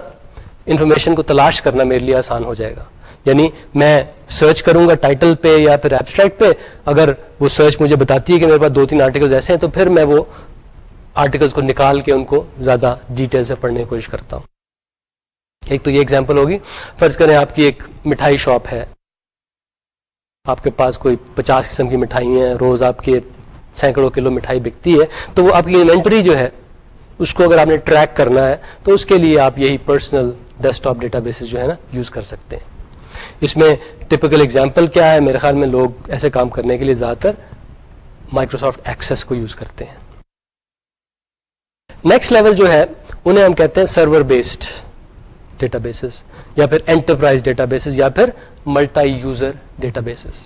انفارمیشن کو تلاش کرنا میرے لیے آسان ہو جائے گا۔ یعنی میں سرچ کروں گا ٹائٹل پہ یا پھر ایبسٹریکٹ پہ، اگر وہ سرچ مجھے بتاتی ہے کہ میرے پاس دو تین آرٹیکل ایسے ہیں، تو پھر میں وہ آرٹیکلس کو نکال کے ان کو زیادہ ڈیٹیل سے پڑھنے کی کوشش کرتا ہوں۔ ایک تو یہ ایگزامپل ہوگی۔ فرض کریں آپ کی ایک مٹھائی شاپ ہے۔ آپ کے پاس کوئی پچاس قسم کی مٹھائی ہیں، روز آپ کے سینکڑوں کلو مٹھائی بکتی ہے، تو وہ آپ کی انوینٹری جو ہے، اس کو اگر آپ نے ٹریک کرنا ہے، تو اس کے لیے آپ یہی personal desktop data bases جو ہے نا یوز کر سکتے ہیں۔ اس میں ٹپکل ایگزامپل کیا ہے؟ میرے خیال میں لوگ ایسے کام کرنے کے لیے زیادہ تر مائکروسافٹ ایکسس کو یوز کرتے ہیں۔ نیکسٹ لیول جو ہے، انہیں ہم کہتے ہیں سرور بیسڈ ڈیٹا بیسز یا پھر انٹرپرائز ڈیٹا بیسز یا پھر ملٹائی یوزر ڈیٹا بیسز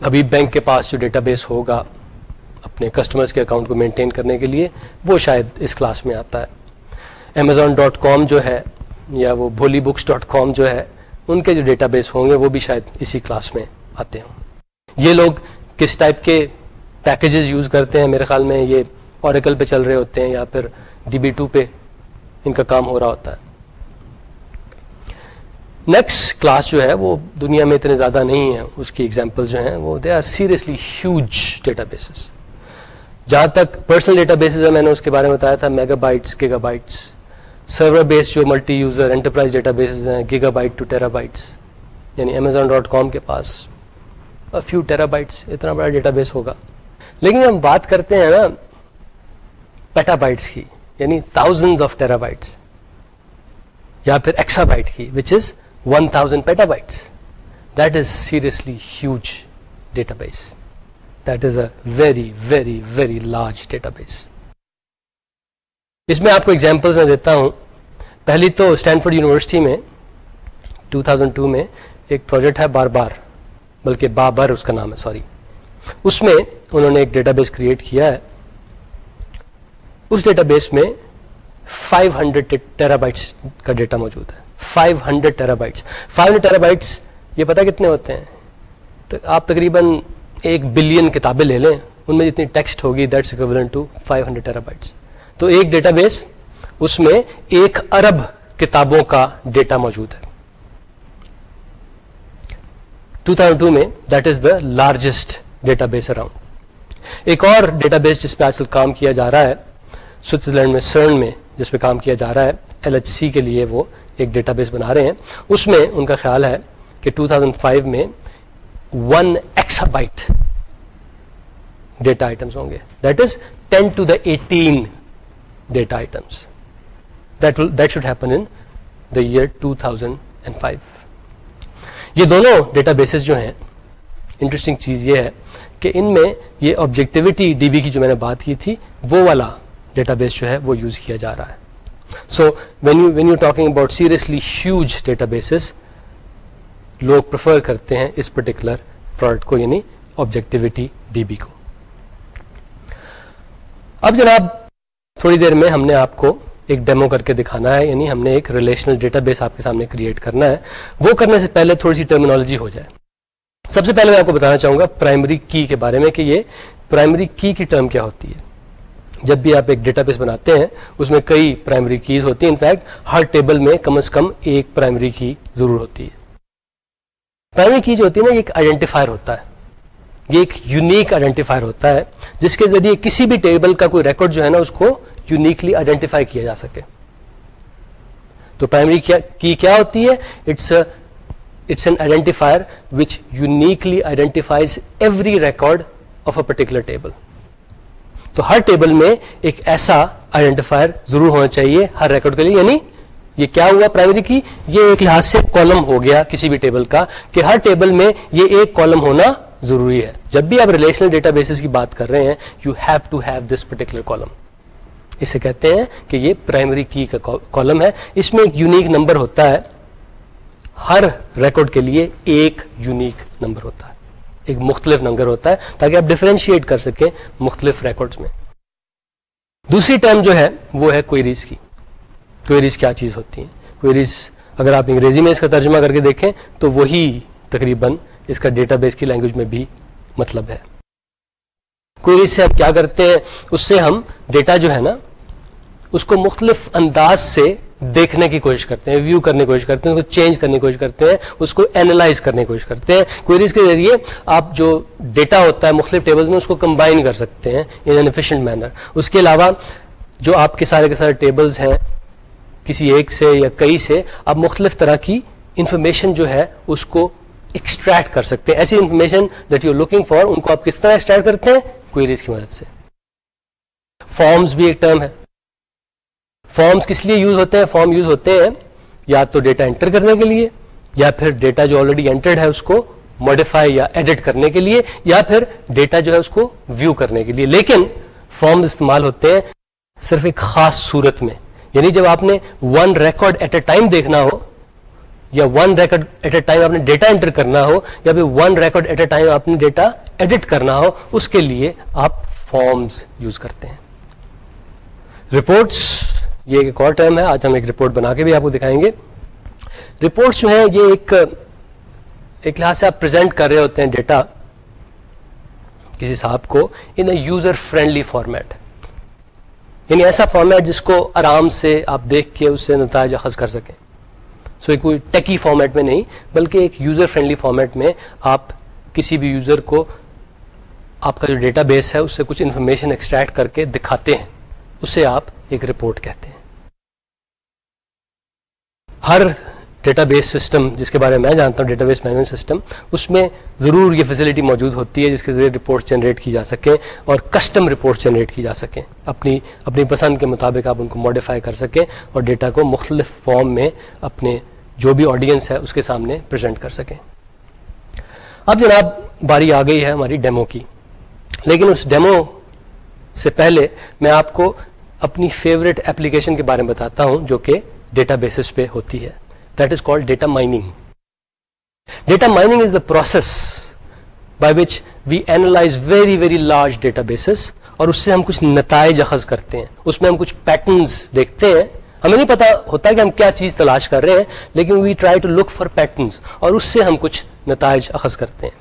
ابھی بینک کے پاس جو ڈیٹا بیس ہوگا اپنے کسٹمرز کے اکاؤنٹ کو مینٹین کرنے کے لیے، وہ شاید اس کلاس میں آتا ہے. امیزون ڈاٹ کام جو ہے، یا وہ بھولی بکس ڈاٹ کام جو ہے، ان کے جو ڈیٹا بیس ہوں گے، وہ بھی شاید اسی کلاس میں آتے ہوں. یہ لوگ کس ٹائپ کے پیکیجز یوز کرتے ہیں؟ میرے خیال میں یہ اوریکل پہ چل رہے ہوتے ہیں، یا پھر ڈی بی ٹو پہ. ان کا کام ہو رہا ہوتا ہے۔ نیکسٹ کلاس جو ہے وہ دنیا میں اتنے زیادہ نہیں ہیں، اس کی ایگزامپل جو ہیں وہ they are seriously huge data bases جہاں تک پرسنل ڈیٹا بیسز ہے میں نے اس کے بارے میں بتایا تھا megabytes gigabytes server base جو multi user enterprise data bases ہیں gigabyte to terabytes یعنی امیزون ڈاٹ کام کے پاس فیو ٹیرا بائٹس اتنا بڑا ڈیٹا بیس ہوگا۔ لیکن ہم بات کرتے ہیں نا پیٹا بائٹس کی۔ یعنی تھاؤزنڈ آف ٹیرا بائٹس یا پھر ایکسا بائٹ کی which is one thousand petabytes that is seriously huge data base that is a very very very large data base اس میں آپ کو ایگزامپلس میں دیتا ہوں۔ پہلی تو اسٹینفورڈ یونیورسٹی میں 2002 میں ایک پروجیکٹ ہے بار بار بلکہ بابر اس کا نام ہے سوری اس میں انہوں نے ایک ڈیٹا بیس کریٹ کیا ہے۔ اس ڈیٹا بیس میں 500 ہنڈریڈ ٹیرابائٹس کا ڈیٹا موجود ہے۔ 500 ہنڈریڈ ٹیرابائٹس 500 ٹیرابائٹس یہ پتا کتنے ہوتے ہیں؟ تو آپ تقریباً ایک بلین کتابیں لے لیں۔ ان میں جتنی ٹیکسٹ ہوگی دیٹس ٹو 500 ہنڈریڈ ٹیرابائٹس تو ایک ڈیٹا بیس اس میں ایک ارب کتابوں کا ڈیٹا موجود ہے۔ 2002 میں that is the largest data base around ایک اور ڈیٹا بیس جس پہ آج کل کام کیا جا رہا ہے سوئٹزرلینڈ میں، سرن میں جس پہ کام کیا جا رہا ہے ایل ایچ سی کے لیے وہ ایک ڈیٹا بیس بنا رہے ہیں۔ اس میں ان کا خیال ہے کہ 2005 میں one exabyte data items ہوں گے۔ That is ten to the eighteen data items that should happen in the year two thousand and five یہ دونوں ڈیٹا بیسز جو ہیں انٹرسٹنگ چیز یہ ہے کہ ان میں یہ آبجیکٹیوٹی ڈی بی کی جو میں نے بات کی تھی، وہ والا ڈیٹا بیس جو ہے وہ یوز کیا جا رہا ہے۔ So when you when you talking about seriously huge data bases لوگ پریفر کرتے ہیں اس پرٹیکولر پروڈکٹ کو یعنی آبجیکٹیوٹی ڈی بی کو۔ اب جناب، تھوڑی دیر میں ہم نے آپ کو ایک ڈیمو کر کے دکھانا ہے یعنی ہم نے ایک ریلیشنل ڈیٹا بیس آپ کے سامنے کریٹ کرنا ہے۔ وہ کرنے سے پہلے تھوڑی سی ٹرمینالوجی ہو جائے۔ سب سے پہلے میں آپ کو بتانا چاہوں گا پرائمری کی کے بارے میں کہ یہ پرائمری کی کی ٹرم کیا ہوتی ہے۔ جب بھی آپ ایک ڈیٹا بیس بناتے ہیں، اس میں کئی پرائمری کیز ہوتی ہیں۔ انفیکٹ ہر ٹیبل میں کم از کم ایک پرائمری کی ضرور ہوتی ہے۔ پرائمری کی جو ہوتی ہے نا، یہ ایک آئیڈینٹیفائر ہوتا ہے۔ یہ ایک یونیک آئیڈینٹیفائر ہوتا ہے، جس کے ذریعے کسی بھی ٹیبل کا کوئی ریکارڈ جو ہے نا، اس کو یونیکلی آئیڈینٹیفائی کیا جا سکے۔ تو پرائمری کی کیا ہوتی ہے؟ It's it's an identifier which uniquely identifies every record of a particular table تو ہر ٹیبل میں ایک ایسا آئیڈینٹیفائر ضرور ہونا چاہیے ہر ریکارڈ کے لیے یعنی یہ کیا ہوا پرائمری کی؟ یہ ایک لحاظ سے کالم ہو گیا کسی بھی ٹیبل کا کہ ہر ٹیبل میں یہ ایک کالم ہونا ضروری ہے۔ جب بھی آپ ریلیشنل ڈیٹا بیسز کی بات کر رہے ہیں you have to have this particular column اسے کہتے ہیں کہ یہ پرائمری کی کا کالم ہے۔ اس میں ایک یونیک نمبر ہوتا ہے۔ ہر ریکارڈ کے لیے ایک یونیک نمبر ہوتا ہے۔ ایک مختلف نمبر ہوتا ہے تاکہ آپ ڈفرینشیٹ کر سکیں مختلف ریکارڈز میں۔ دوسری ٹرم جو ہے وہ ہے کوئریز کی۔ کوئریز کیا چیز ہوتی ہیں؟ کوئریز اگر آپ انگریزی میں اس کا ترجمہ کر کے دیکھیں تو وہی تقریباً اس کا ڈیٹا بیس کی لینگویج میں بھی مطلب ہے۔ کوئریز سے ہم کیا کرتے ہیں؟ اس سے ہم ڈیٹا جو ہے نا، اس کو مختلف انداز سے دیکھنے کی کوشش کرتے ہیں ویو کرنے کی کوشش کرتے ہیں، اس کو چینج کرنے کی کوشش کرتے ہیں، اس کو اینالائز کرنے کی کوشش کرتے ہیں۔ کوئریز کے ذریعے آپ جو ڈیٹا ہوتا ہے مختلف ٹیبل میں، اس کو کمبائن کر سکتے ہیں ان این ایفیشینٹ مینر اس کے علاوہ جو آپ کے سارے کے سارے ٹیبلز ہیں، کسی ایک سے یا کئی سے، آپ مختلف طرح کی انفارمیشن جو ہے، اس کو ایکسٹریکٹ کر سکتے ہیں۔ ایسی information that you looking for ان کو آپ کس طرح ایکسٹریکٹ کرتے ہیں؟ کوئریز کی مدد سے۔ فارمز بھی ایک ٹرم ہے۔ فارمز کس لیے یوز ہوتے ہیں؟ فارم یوز ہوتے ہیں یا تو ڈیٹا انٹر کرنے کے لیے، یا پھر ڈیٹا جو آلریڈی انٹرڈ ہے اس کو ماڈیفائی یا ایڈٹ کرنے کے لیے، یا پھر ڈیٹا جو ہے اس کو ویو کرنے کے لیے۔ لیکن فارمز استعمال ہوتے ہیں صرف ایک خاص صورت میں۔ یعنی جب آپ نے one record at a time دیکھنا ہو، یا one record at a time آپ نے ڈیٹا انٹر کرنا ہو، یا پھر one record at a time آپ نے ڈیٹا ایڈٹ کرنا ہو، اس کے لیے آپ فارمز یوز کرتے ہیں۔ رپورٹس یہ ایک اور ٹائم ہے، آج ہم ایک رپورٹ بنا کے بھی آپ کو دکھائیں گے۔ رپورٹس جو ہیں، یہ ایک ایک لحاظ سے آپ پرزینٹ کر رہے ہوتے ہیں ڈیٹا کسی صاحب کو in a user friendly format یعنی ایسا فارمیٹ جس کو آرام سے آپ دیکھ کے اس سے نتائج اخذ کر سکیں۔ سو کوئی ٹیکی فارمیٹ میں نہیں، بلکہ ایک یوزر فرینڈلی فارمیٹ میں آپ کسی بھی یوزر کو، آپ کا جو ڈیٹا بیس ہے، اس سے کچھ انفارمیشن ایکسٹریکٹ کر کے دکھاتے ہیں۔ اسے آپ ایک رپورٹ کہتے ہیں۔ ہر ڈیٹا بیس سسٹم جس کے بارے میں جانتا ہوں، ڈیٹا بیس مینجمنٹ سسٹم، اس میں ضرور یہ فیسلٹی موجود ہوتی ہے جس کے ذریعے رپورٹ جنریٹ کی جا سکیں اور کسٹم رپورٹ جنریٹ کی جا سکیں۔ اپنی اپنی پسند کے مطابق آپ ان کو ماڈیفائی کر سکیں اور ڈیٹا کو مختلف فارم میں اپنے جو بھی آڈینس ہے اس کے سامنے پریزنٹ کر سکیں۔ اب جناب، باری آ گئی ہے ہماری ڈیمو کی۔ لیکن اس ڈیمو سے پہلے میں آپ کو اپنی فیوریٹ اپلیکیشن کے بارے میں بتاتا ہوں جو کہ ڈیٹا بیسس پہ ہوتی ہے۔ That is called data mining data mining is the process by which we analyze very very large data bases اور اس سے ہم کچھ نتائج اخذ کرتے ہیں۔ اس میں ہم کچھ پیٹرنس دیکھتے ہیں۔ ہمیں نہیں پتا ہوتا کہ ہم کیا چیز تلاش کر رہے ہیں، لیکن we try to look for patterns اور اس سے ہم کچھ نتائج اخذ کرتے ہیں۔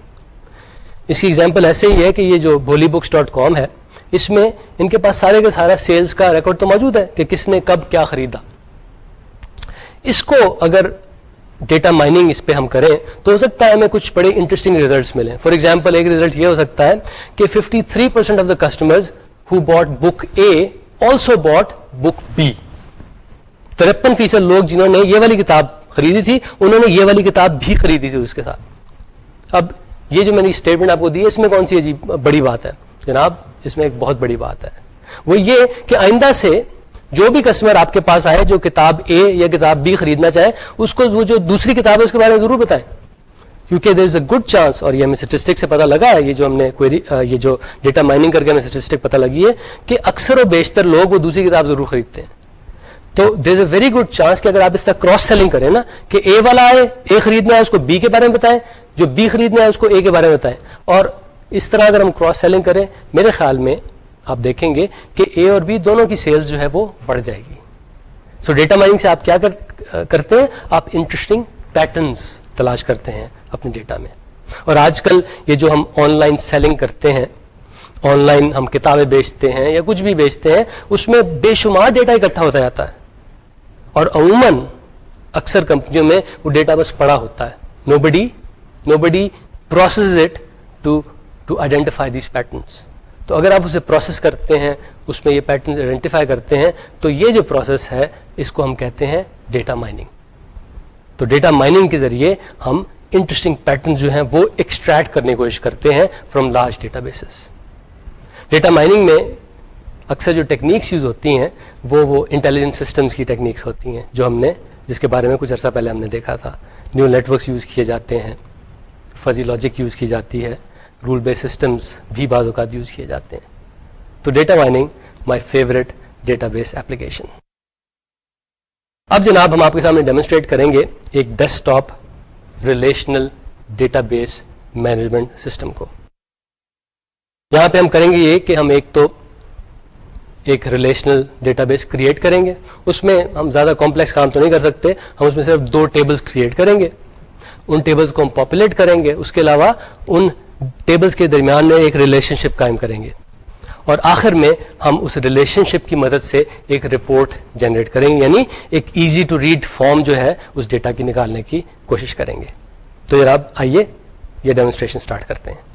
اس کی ایگزامپل ایسے ہی ہے کہ یہ جو بولی بکس ڈاٹ کام ہے اس میں ان کے پاس سارے کا سارا سیلز کا ریکارڈ تو موجود ہے کہ کس نے کب کیا خریدا۔ اس کو اگر ڈیٹا مائننگ اس پہ ہم کریں تو ہو سکتا ہے ہمیں کچھ بڑے انٹرسٹنگ ریزلٹس ملیں۔ فار ایگزامپل ایک ریزلٹ یہ ہو سکتا ہے کہ 53% three percent of the customer who bought book A also bought book B ترپن فیصد لوگ جنہوں نے یہ والی کتاب خریدی تھی، انہوں نے یہ والی کتاب بھی خریدی تھی اس کے ساتھ۔ اب یہ جو میں نے اسٹیٹمنٹ آپ کو دی ہے، اس میں کون سی عجیب بڑی بات ہے؟ جناب اس میں ایک بہت بڑی بات ہے۔ وہ یہ کہ آئندہ سے جو بھی کسٹمر آپ کے پاس آئے، جو کتاب اے یا کتاب بی خریدنا چاہے، اس کو وہ جو دوسری کتاب ہے، اس کے بارے میں ضرور بتائیں۔ کیونکہ دیر از اے گڈ چانس اور یہ ہمیں اسٹیٹسٹک سے پتا لگا ہے، یہ جو ہم نے کوئی یہ جو ڈیٹا مائننگ کر کے ہمیں اسٹیٹسٹک پتا لگی ہے کہ اکثر و بیشتر لوگ وہ دوسری کتاب ضرور خریدتے ہیں۔ تو there is a very good chance کہ اگر آپ اس طرح کراس سیلنگ کریں نا، کہ اے والا آئے اے خریدنا ہے، اس کو بی کے بارے میں بتائیں۔ جو بی خریدنا ہے، اس کو اے کے بارے میں بتائیں۔ اور اس طرح اگر ہم کراس سیلنگ کریں، میرے خیال میں آپ دیکھیں گے کہ اے اور بی دونوں کی سیلز جو ہے وہ بڑھ جائے گی۔ سو ڈیٹا مائننگ سے آپ کیا کرتے ہیں؟ آپ انٹرسٹنگ پیٹرنس تلاش کرتے ہیں اپنے ڈیٹا میں۔ اور آج کل یہ جو ہم آن لائن سیلنگ کرتے ہیں آن لائن ہم کتابیں بیچتے ہیں یا کچھ بھی بیچتے ہیں، اس میں بے شمار ڈیٹا اکٹھا ہوتا جاتا ہے۔ اور عموماً اکثر کمپنیوں میں وہ ڈیٹا بس پڑا ہوتا ہے۔ Nobody nobody processes it to to identify these patterns تو اگر آپ اسے پروسیس کرتے ہیں، اس میں یہ پیٹرن آئیڈینٹیفائی کرتے ہیں، تو یہ جو پروسیس ہے، اس کو ہم کہتے ہیں ڈیٹا مائننگ تو ڈیٹا مائننگ کے ذریعے ہم انٹرسٹنگ پیٹرن جو ہیں، وہ ایکسٹریکٹ کرنے کی کوشش کرتے ہیں from large data bases data mining میں اکثر جو ٹیکنیکس یوز ہوتی ہیں، وہ وہ انٹیلیجنس سسٹمس کی ٹیکنیکس ہوتی ہیں، جو ہم نے، جس کے بارے میں کچھ عرصہ پہلے ہم نے دیکھا تھا. نیو نیٹورکس یوز کیے جاتے ہیں. فزی لاجک یوز کی جاتی ہے. رول بیس سسٹمس بھی بعض اوقات یوز کیے جاتے ہیں۔ تو data mining my favourite data base application اب جناب ہم آپ کے سامنے ڈیمونسٹریٹ کریں گے ایک desktop relational data base management system کو۔ یہاں پہ ہم کریں گے یہ کہ ہم ایک تو ایک ریلیشنل ڈیٹا بیس کریٹ کریں گے۔ اس میں ہم زیادہ کمپلیکس کام تو نہیں کر سکتے، ہم اس میں صرف دو ٹیبلز کریٹ کریں گے۔ ان ٹیبلز کو ہم پاپولیٹ کریں گے۔ اس کے علاوہ ان ٹیبلز کے درمیان میں ایک ریلیشن شپ قائم کریں گے۔ اور آخر میں ہم اس ریلیشن شپ کی مدد سے ایک رپورٹ جنریٹ کریں گے یعنی ایک ایزی ٹو ریڈ فارم جو ہے، اس ڈیٹا کی نکالنے کی کوشش کریں گے۔ تو اب آئیے یہ ڈیمونسٹریشن اسٹارٹ کرتے ہیں۔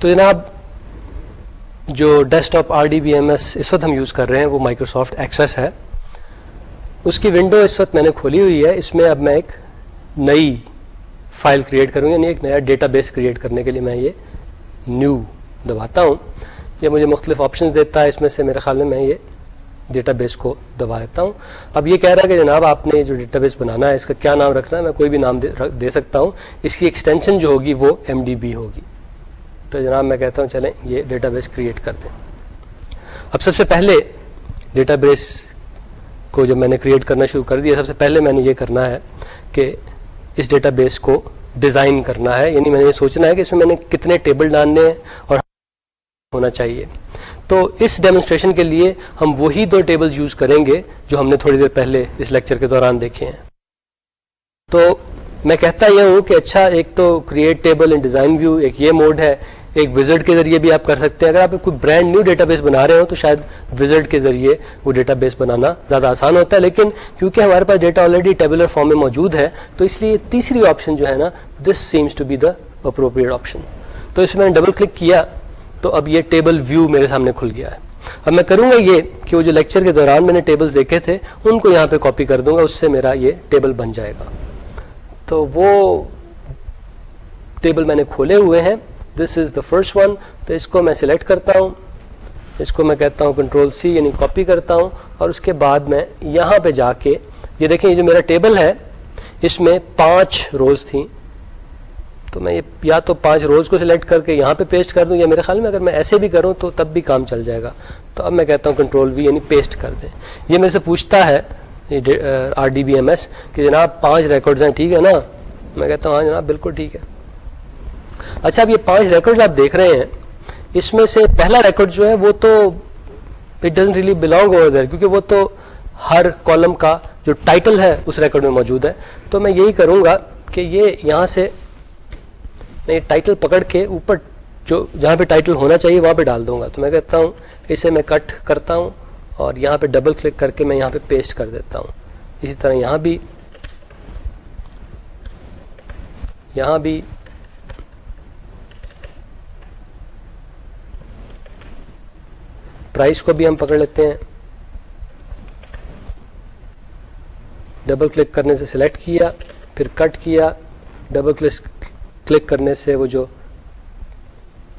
تو جناب، جو desktop R D B M S اس وقت ہم یوز کر رہے ہیں، وہ مائکروسافٹ ایکسیس ہے۔ اس کی ونڈو اس وقت میں نے کھولی ہوئی ہے۔ اس میں اب میں ایک نئی فائل کریٹ کروں یعنی ایک نیا ڈیٹا بیس کریٹ کرنے کے لیے میں یہ نیو دباتا ہوں۔ یہ مجھے مختلف آپشنز دیتا ہے۔ اس میں سے میرے خیال میں میں یہ ڈیٹا بیس کو دبا دیتا ہوں۔ اب یہ کہہ رہا ہے کہ جناب، آپ نے جو ڈیٹا بیس بنانا ہے، اس کا کیا نام رکھنا ہے؟ میں کوئی بھی نام دے سکتا ہوں۔ اس کی ایکسٹینشن جو ہوگی وہ ایم ڈی بی ہوگی۔ تو جناب میں کہتا ہوں چلیں، یہ ڈیٹا بیس کریٹ کر دیں۔ اب سب سے پہلے ڈیٹا بیس کو جب میں نے کریٹ کرنا شروع کر دیا، سب سے پہلے میں نے یہ کرنا ہے کہ اس ڈیٹا بیس کو ڈیزائن کرنا ہے۔ یعنی میں نے یہ سوچنا ہے کہ اس میں میں نے کتنے ٹیبل ڈالنے ہیں اور ہونا چاہیے۔ تو اس ڈیمونسٹریشن کے لیے ہم وہی دو ٹیبل یوز کریں گے جو ہم نے تھوڑی دیر پہلے اس لیکچر کے دوران دیکھے ہیں۔ تو میں کہتا یہ ہوں کہ اچھا ایک تو create table in design view ایک یہ موڈ ہے۔ ایک وزٹ کے ذریعے بھی آپ کر سکتے ہیں۔ اگر آپ کوئی برانڈ نیو ڈیٹا بیس بنا رہے ہو تو شاید وزٹ کے ذریعے وہ ڈیٹا بیس بنانا زیادہ آسان ہوتا ہے۔ لیکن کیونکہ ہمارے پاس ڈیٹا آلریڈی ٹیبلر فارم میں موجود ہے، تو اس لیے تیسری آپشن جو ہے نا this seems to be the appropriate option تو اس میں میں نے ڈبل کلک کیا، تو اب یہ ٹیبل ویو میرے سامنے کھل گیا ہے۔ اب میں کروں گا یہ کہ وہ جو لیکچر کے دوران میں نے ٹیبل دیکھے تھے، ان کو یہاں پہ کاپی کر دوں گا، اس سے میرا یہ ٹیبل بن جائے گا۔ تو وہ ٹیبل میں نے کھولے ہوئے ہیں۔ دس از دا فرسٹ ون تو اس کو میں سلیکٹ کرتا ہوں. اس کو میں کہتا ہوں کنٹرول سی یعنی کاپی کرتا ہوں. اور اس کے بعد میں یہاں پہ جا کے یہ دیکھیں، یہ جو میرا ٹیبل ہے، اس میں پانچ روز تھیں۔ تو میں یا تو پانچ روز کو سلیکٹ کر کے یہاں پہ پیسٹ کر دوں یا میرے خیال میں اگر میں ایسے بھی کروں تو تب بھی کام چل جائے گا۔ تو اب میں کہتا ہوں کنٹرول وی یعنی پیسٹ کر دیں۔ یہ میرے سے پوچھتا ہے R D B M S کہ جناب پانچ ریکارڈز ہیں، ٹھیک ہے نا؟ میں کہتا ہوں ہاں جناب، بالکل ٹھیک ہے۔ اچھا اب یہ پانچ ریکارڈ آپ دیکھ رہے ہیں، اس میں سے پہلا ریکارڈ جو ہے وہ تو it doesn't really belong over there کیونکہ وہ تو ہر کالم کا جو ٹائٹل ہے اس ریکارڈ میں موجود ہے۔ تو میں یہی کروں گا کہ یہ یہاں سے میں ٹائٹل پکڑ کے اوپر جو جہاں پہ ٹائٹل ہونا چاہیے وہاں پہ ڈال دوں گا۔ تو میں کہتا ہوں، اسے میں کٹ کرتا ہوں اور یہاں پہ ڈبل کلک کر کے میں یہاں پہ پیسٹ کر دیتا ہوں۔ اسی طرح یہاں بھی یہاں بھی پرائس کو بھی ہم پکڑ لیتے ہیں۔ ڈبل کلک کرنے سے سلیکٹ کیا، پھر کٹ کیا ڈبل کلک کلک کرنے سے وہ جو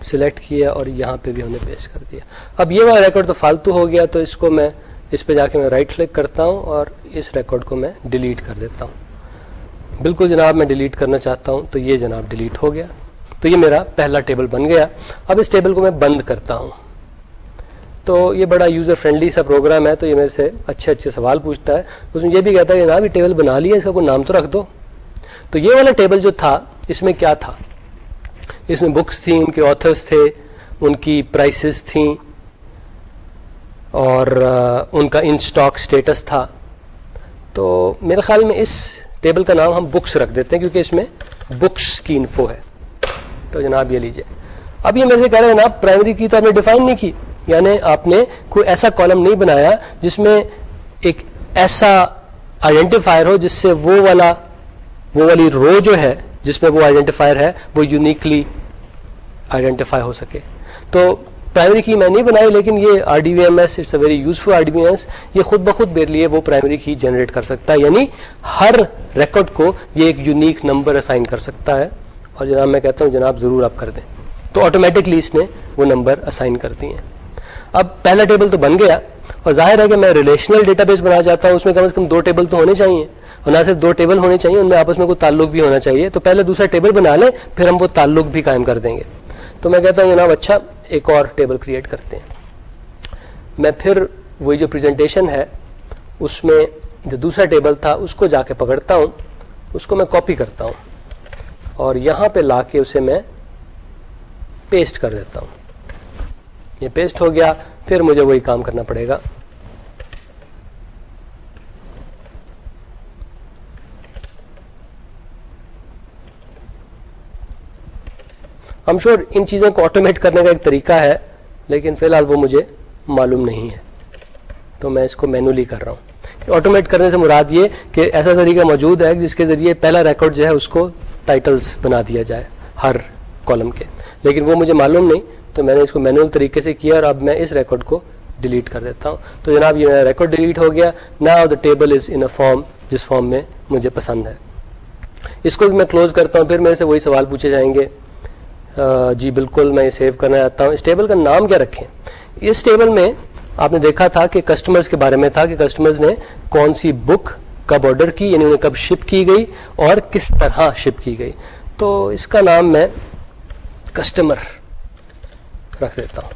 سلیکٹ کیا اور یہاں پہ بھی ہم نے پیسٹ کر دیا۔ اب یہ والا ریکارڈ تو فالتو ہو گیا، تو اس کو میں اس پہ جا کے میں رائٹ کلک کرتا ہوں اور اس ریکارڈ کو میں ڈیلیٹ کر دیتا ہوں۔ بالکل جناب میں ڈیلیٹ کرنا چاہتا ہوں، تو یہ جناب ڈیلیٹ ہو گیا۔ تو یہ میرا پہلا ٹیبل بن گیا۔ اب اس ٹیبل کو میں بند کرتا ہوں۔ تو یہ بڑا یوزر فرینڈلی سا پروگرام ہے، تو یہ میرے سے اچھے اچھے سوال پوچھتا ہے۔ اس میں یہ بھی کہتا ہے کہ جناب یہ ٹیبل بنا لیا، اس کا کوئی نام تو رکھ دو۔ تو یہ والا ٹیبل جو تھا، اس میں کیا تھا؟ اس میں بکس تھیں، ان کے آتھرس تھے، ان کی پرائسز تھیں، اور ان کا ان اسٹاک اسٹیٹس تھا۔ تو میرے خیال میں اس ٹیبل کا نام ہم بکس رکھ دیتے ہیں، کیونکہ اس میں بکس کی انفو ہے۔ تو جناب یہ لیجیے اب یہ میرے سے کہہ رہے ہیں، جناب پرائمری کی تو آپ نے ڈیفائن نہیں کی۔ یعنی آپ نے کوئی ایسا کالم نہیں بنایا جس میں ایک ایسا آئیڈینٹیفائر ہو جس سے وہ والا وہ والی رو جو ہے، جس میں وہ آئیڈینٹیفائر ہے، وہ یونیکلی آئیڈینٹیفائی ہو سکے۔ تو پرائمری کی میں نہیں بنائی، لیکن یہ R D V M S it's a very useful R D V M S یہ خود بخود میرے لیے وہ پرائمری کی جنریٹ کر سکتا ہے۔ یعنی ہر ریکارڈ کو یہ ایک یونیک نمبر اسائن کر سکتا ہے۔ اور جناب، میں کہتا ہوں جناب، ضرور آپ کر دیں۔ تو آٹومیٹکلی اس نے وہ نمبر اسائن کر دی ہیں۔ اب پہلا ٹیبل تو بن گیا اور ظاہر ہے کہ میں ریلیشنل ڈیٹا بیس بنا چاہتا ہوں، اس میں کم از کم دو ٹیبل تو ہونے چاہیے۔ اور نہ صرف دو ٹیبل ہونے چاہیے، ان میں آپس میں کوئی تعلق بھی ہونا چاہیے۔ تو پہلے دوسرا ٹیبل بنا لیں، پھر ہم وہ تعلق بھی قائم کر دیں گے۔ تو میں کہتا ہوں، جناب اچھا ایک اور ٹیبل کریٹ کرتے ہیں۔ میں پھر وہی جو پریزنٹیشن ہے، اس میں جو دوسرا ٹیبل تھا، اس کو جا کے پکڑتا ہوں، اس کو میں کاپی کرتا ہوں۔ اور یہاں پہ لا کے اسے میں پیسٹ کر دیتا ہوں۔ یہ پیسٹ ہو گیا، پھر مجھے وہی کام کرنا پڑے گا۔ ہم شور ان چیزوں کو آٹومیٹ کرنے کا ایک طریقہ ہے، لیکن فی الحال وہ مجھے معلوم نہیں ہے۔ تو میں اس کو مینولی کر رہا ہوں۔ آٹومیٹ کرنے سے مراد یہ کہ ایسا طریقہ موجود ہے جس کے ذریعے پہلا ریکارڈ جو ہے اس کو ٹائٹلز بنا دیا جائے ہر کالم کے۔ لیکن وہ مجھے معلوم نہیں۔ تو میں نے اس کو مینول طریقے سے کیا اور اب میں اس ریکارڈ کو ڈیلیٹ کر دیتا ہوں۔ تو جناب، یہ ریکارڈ ڈیلیٹ ہو گیا۔ نا the table is in a form جس فارم میں مجھے پسند ہے۔ اس کو بھی میں کلوز کرتا ہوں، پھر میرے سے وہی سوال پوچھے جائیں گے۔ جی بالکل، میں یہ سیو کرنا چاہتا ہوں۔ اس ٹیبل کا نام کیا رکھیں؟ اس ٹیبل میں آپ نے دیکھا تھا کہ کسٹمرز کے بارے میں تھا کہ کسٹمرز نے کون سی بک کب آرڈر کی یعنی انہیں کب شپ کی گئی اور کس طرح شپ کی گئی۔ تو اس کا نام میں کسٹمر رکھ دیتا ہوں۔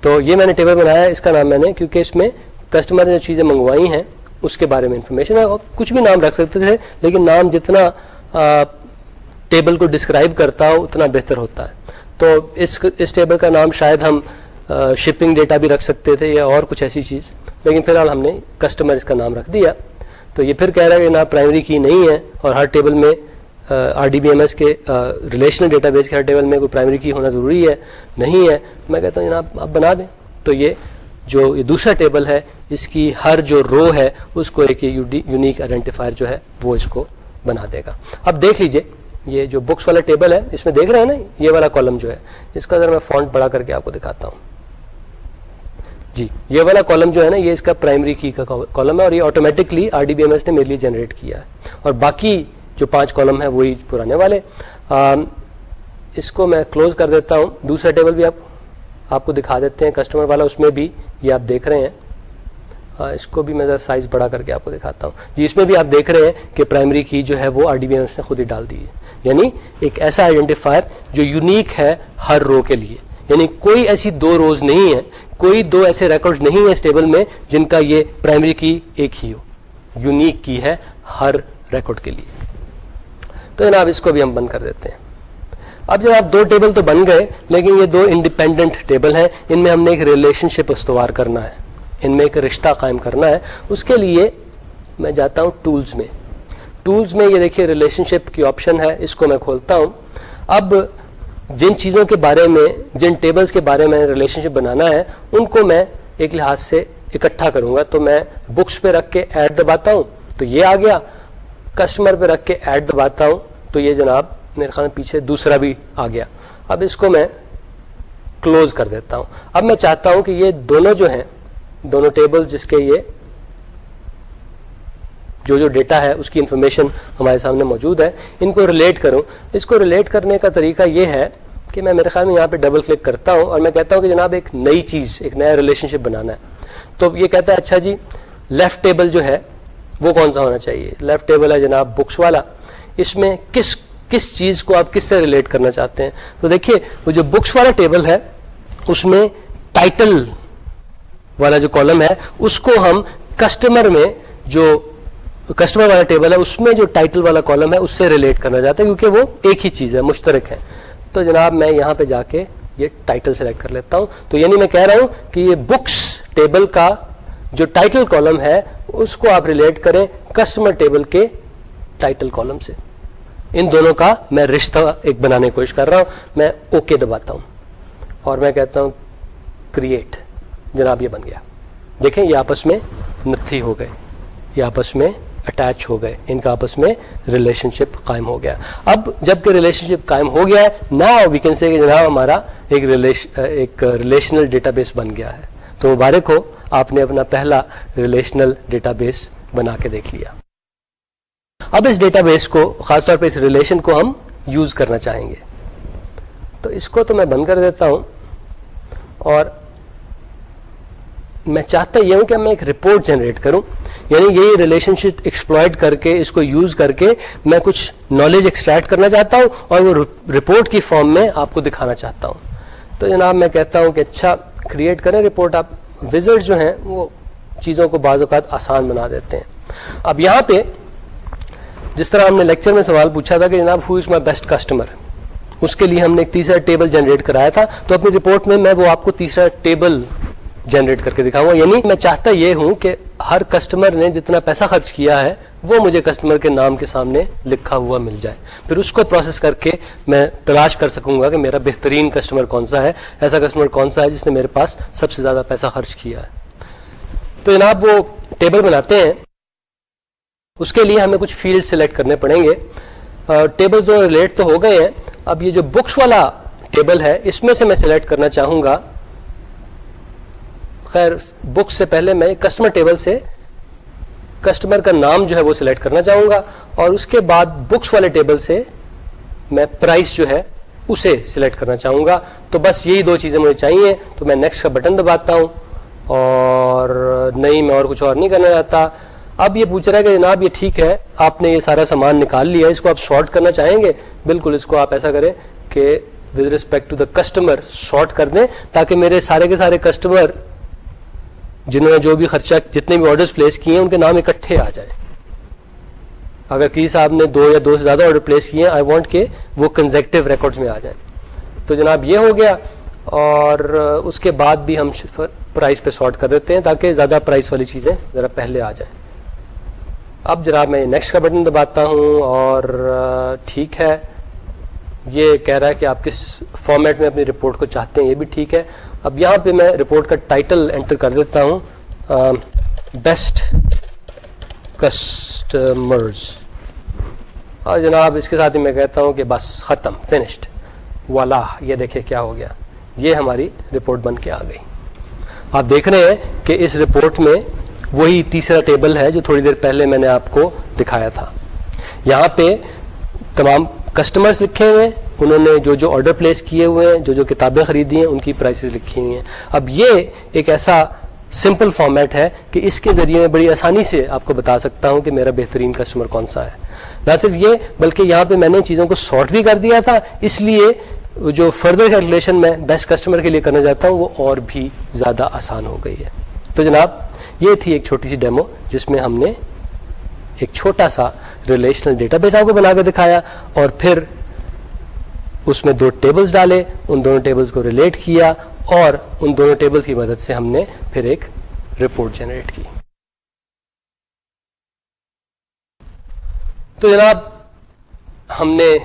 تو یہ میں نے ٹیبل بنایا ہے اس کا نام میں نے، کیونکہ اس میں کسٹمر نے جو چیزیں منگوائی ہیں، اس کے بارے میں انفارمیشن ہے۔ اور کچھ بھی نام رکھ سکتے تھے، لیکن نام جتنا ٹیبل کو ڈسکرائب کرتا ہو، اتنا بہتر ہوتا ہے۔ تو اس اس ٹیبل کا نام شاید ہم شپنگ ڈیٹا بھی رکھ سکتے تھے یا اور کچھ ایسی چیز۔ لیکن فی الحال ہم نے کسٹمر اس کا نام رکھ دیا۔ تو یہ پھر کہہ رہا ہے کہ جناب پرائمری کی نہیں ہے اور ہر ٹیبل میں R D B M S کے ریلیشنل ڈیٹا بیس کے ہر ٹیبل میں کوئی پرائمری کی ہونا ضروری ہے؟ نہیں ہے۔ میں کہتا ہوں جناب، آپ بنا دیں۔ تو یہ جو یہ دوسرا ٹیبل ہے، اس کی ہر جو رو ہے، اس کو ایک یونیک آئیڈینٹیفائر جو ہے، وہ اس کو بنا دے گا۔ اب دیکھ لیجیے، یہ جو بکس والا ٹیبل ہے، اس میں دیکھ رہے ہیں نا؟ یہ والا کالم جو ہے، اس کا ذرا میں فونٹ بڑا کر کے آپ کو دکھاتا ہوں۔ جی یہ والا کالم جو ہے نا، یہ اس کا پرائمری کی کا کالم ہے اور یہ automatically R D B M S نے میرے لیے جنریٹ کیا ہے۔ اور باقی جو پانچ کالم ہے وہی پرانے والے۔ اس کو میں کلوز کر دیتا ہوں۔ دوسرا ٹیبل بھی آپ آپ کو دکھا دیتے ہیں، کسٹمر والا اس میں بھی یہ آپ دیکھ رہے ہیں۔ اس کو بھی میں ذرا سائز بڑا کر کے آپ کو دکھاتا ہوں۔ جی اس میں بھی آپ دیکھ رہے ہیں کہ پرائمری کی جو ہے وہ R D B M S نے خود ہی ڈال دی ہے۔ یعنی ایک ایسا آئیڈینٹیفائر جو یونیک ہے ہر رو کے لیے۔ یعنی کوئی ایسی دو روز نہیں ہے کوئی دو ایسے ریکارڈ نہیں ہے اس ٹیبل میں جن کا یہ پرائمری کی ایک ہی ہو۔ یونیک کی ہے ہر ریکارڈ کے لیے۔ تو جناب اس کو بھی ہم بند کر دیتے ہیں۔ اب جناب دو ٹیبل تو بن گئے، لیکن یہ دو انڈیپینڈنٹ ٹیبل ہیں۔ ان میں ہم نے ایک ریلیشن شپ استوار کرنا ہے۔ ان میں ایک رشتہ قائم کرنا ہے۔ اس کے لیے میں جاتا ہوں ٹولز میں۔ ٹولز میں یہ دیکھیے ریلیشن شپ کی آپشن ہے، اس کو میں کھولتا ہوں۔ اب جن چیزوں کے بارے میں، جن ٹیبلز کے بارے میں ریلیشن شپ بنانا ہے، ان کو میں ایک لحاظ سے اکٹھا کروں گا۔ تو میں بکس پہ رکھ کے ایڈ دباتا ہوں۔ تو یہ آ گیا۔ کسٹمر پہ رکھ کے ایڈ دباتا ہوں، تو یہ جناب میرے خیال پیچھے دوسرا بھی آ گیا۔ اب اس کو میں کلوز کر دیتا ہوں۔ ب میں چاہتا ہوں کہ یہ دونوں جو ہیں، دونوں ٹیبل جس کے یہ جو جو ڈیٹا ہے، اس کی انفارمیشن ہمارے سامنے موجود ہے، ان کو ریلیٹ کروں۔ اس کو ریلیٹ کرنے کا طریقہ یہ ہے کہ میں میرے خیال میں یہاں پہ ڈبل کلک کرتا ہوں اور میں کہتا ہوں کہ جناب ایک نئی چیز، ایک نیا ریلیشن شپ بنانا ہے۔ تو یہ کہتا ہے اچھا جی لیفٹ ٹیبل جو ہے وہ کون سا ہونا چاہیے؟ لیفٹ ٹیبل ہے جناب، بکس والا۔ اس میں کس کس چیز کو آپ کس سے ریلیٹ کرنا چاہتے ہیں؟ تو دیکھیے، وہ جو بکس والا ٹیبل ہے، اس میں ٹائٹل والا جو کالم ہے، اس کو ہم کسٹمر میں جو کسٹمر والا ٹیبل ہے، اس میں جو ٹائٹل والا کالم ہے، اس سے ریلیٹ کرنا چاہتے ہیں، کیونکہ وہ ایک ہی چیز ہے، مشترک ہے۔ تو جناب، میں یہاں پہ جا کے یہ ٹائٹل سلیکٹ کر لیتا ہوں۔ تو یعنی میں کہہ رہا ہوں کہ یہ بکس ٹیبل کا جو ٹائٹل کالم ہے، اس کو آپ ریلیٹ کریں کسٹمر ٹیبل کے ٹائٹل کالم سے۔ ان دونوں کا میں رشتہ ایک بنانے کی کوشش کر رہا ہوں، میں اوکے دباتا ہوں۔ اور میں کہتا ہوں کریٹ جناب یہ بن گیا۔ دیکھیں، یہ آپس میں نتھی ہو گئے۔ یہ آپس میں اٹیچ ہو گئے۔ ان کا آپس میں ریلیشن شپ قائم ہو گیا۔ اب جبکہ ریلیشن شپ قائم ہو گیا ہے نا وی کین سے جناب ہمارا ایک ایک ریلیشنل ڈیٹا بیس بن گیا ہے۔ تو مبارک ہو آپ نے اپنا پہلا ریلیشنل ڈیٹا بیس بنا کے دیکھ لیا۔ اب اس ڈیٹا بیس کو، خاص طور پہ اس ریلیشن کو ہم یوز کرنا چاہیں گے۔ تو اس کو تو میں بند کر دیتا ہوں۔ اور میں چاہتا یہ ہوں کہ میں ایک رپورٹ جنریٹ کروں۔ یعنی یہی ریلیشن شپ ایکسپلائڈ کر کے، اس کو یوز کر کے میں کچھ نالج ایکسٹریکٹ کرنا چاہتا ہوں اور وہ رپورٹ کی فارم میں آپ کو دکھانا چاہتا ہوں۔ تو جناب میں کہتا ہوں کہ اچھا کریٹ کریں رپورٹ آپ۔ وزٹ جو ہیں وہ چیزوں کو بعض اوقات آسان بنا دیتے ہیں۔ اب یہاں پہ جس طرح ہم نے لیکچر میں سوال پوچھا تھا کہ جناب ہو از مائی بیسٹ کسٹمر اس کے لیے ہم نے ایک تیسرا ٹیبل جنریٹ کرایا تھا۔ تو اپنی رپورٹ میں میں وہ آپ کو تیسرا ٹیبل جنریٹ کر کے دکھاؤں گا۔ یعنی میں چاہتا یہ ہوں کہ ہر کسٹمر نے جتنا پیسہ خرچ کیا ہے، وہ مجھے کسٹمر کے نام کے سامنے لکھا ہوا مل جائے۔ پھر اس کو پروسیس کر کے میں تلاش کر سکوں گا کہ میرا بہترین کسٹمر کون سا ہے، ایسا کسٹمر کون سا ہے جس نے میرے پاس سب سے زیادہ پیسہ خرچ کیا ہے۔ تو جناب، وہ ٹیبل بناتے ہیں۔ اس کے لیے ہمیں کچھ فیلڈ سلیکٹ کرنے پڑیں گے۔ ٹیبل جو ریلیٹ تو ہو گئے ہیں۔ اب یہ جو بکس والا ٹیبل ہے، اس میں سے میں سلیکٹ کرنا چاہوں گا۔ خیر بکس سے پہلے میں کسٹمر ٹیبل سے کسٹمر کا نام جو ہے وہ سلیکٹ کرنا چاہوں گا اور اس کے بعد بکس والے ٹیبل سے میں پرائس جو ہے اسے سلیکٹ کرنا چاہوں گا۔ تو بس یہی دو چیزیں مجھے چاہیے۔ تو میں نیکسٹ کا بٹن دباتا ہوں اور نہیں، میں اور کچھ اور نہیں کرنا چاہتا۔ اب یہ پوچھ رہا ہے کہ جناب، یہ ٹھیک ہے؟ آپ نے یہ سارا سامان نکال لیا اس کو آپ شارٹ کرنا چاہیں گے؟ بالکل، اس کو آپ ایسا کریں کہ with respect to the customer sort کر دیں تاکہ میرے سارے کے سارے کسٹمر جنہوں نے جو بھی خرچہ جتنے بھی آرڈر پلیس کیے ہیں، ان کے نام اکٹھے آ جائیں اگر کسی صاحب نے دو یا دو سے زیادہ آرڈر پلیس کیے ہیں آئی وانٹ کہ وہ کنزیکٹو ریکارڈز میں آ جائیں تو جناب یہ ہو گیا، اور اس کے بعد بھی ہم پرائز پہ شارٹ کر دیتے ہیں تاکہ زیادہ پرائز والی چیزیں ذرا پہلے آ جائیں۔ اب جناب میں نیکسٹ کا بٹن دباتا ہوں، اور ٹھیک ہے۔ یہ کہہ رہا ہے کہ آپ کس فارمیٹ میں اپنی رپورٹ کو چاہتے ہیں، یہ بھی ٹھیک ہے۔ اب یہاں پہ میں رپورٹ کا ٹائٹل انٹر کر دیتا ہوں بیسٹ کسٹمرز اور جناب، اس کے ساتھ ہی میں کہتا ہوں کہ بس ختم فنشڈ والا، یہ دیکھیں کیا ہو گیا۔ یہ ہماری رپورٹ بن کے آ گئی۔ آپ دیکھ رہے ہیں کہ اس رپورٹ میں وہی تیسرا ٹیبل ہے جو تھوڑی دیر پہلے میں نے آپ کو دکھایا تھا۔ یہاں پہ تمام کسٹمرز لکھے ہوئے ہیں۔ انہوں نے جو جو آرڈر پلیس کیے ہوئے ہیں، جو جو کتابیں خریدی ہیں، ان کی پرائسز لکھی ہوئی ہیں۔ اب یہ ایک ایسا سمپل فارمیٹ ہے کہ اس کے ذریعے میں بڑی آسانی سے آپ کو بتا سکتا ہوں کہ میرا بہترین کسٹمر کون سا ہے۔ نہ صرف یہ، بلکہ یہاں پہ میں نے چیزوں کو سارٹ بھی کر دیا تھا۔ اس لیے جو فردر کیلکولیشن میں بیسٹ کسٹمر کے لیے کرنا چاہتا ہوں، وہ اور بھی زیادہ آسان ہو گئی ہے۔ تو جناب، یہ تھی ایک چھوٹی سی ڈیمو جس میں ہم نے ایک چھوٹا سا ریلیشنل ڈیٹا بیس آپ کو بنا کے دکھایا اور پھر اس میں دو ٹیبلز ڈالے، ان دونوں ٹیبلز کو ریلیٹ کیا اور ان دونوں ٹیبلز کی مدد سے ہم نے پھر ایک رپورٹ جنریٹ کی۔ تو جناب، ہم نے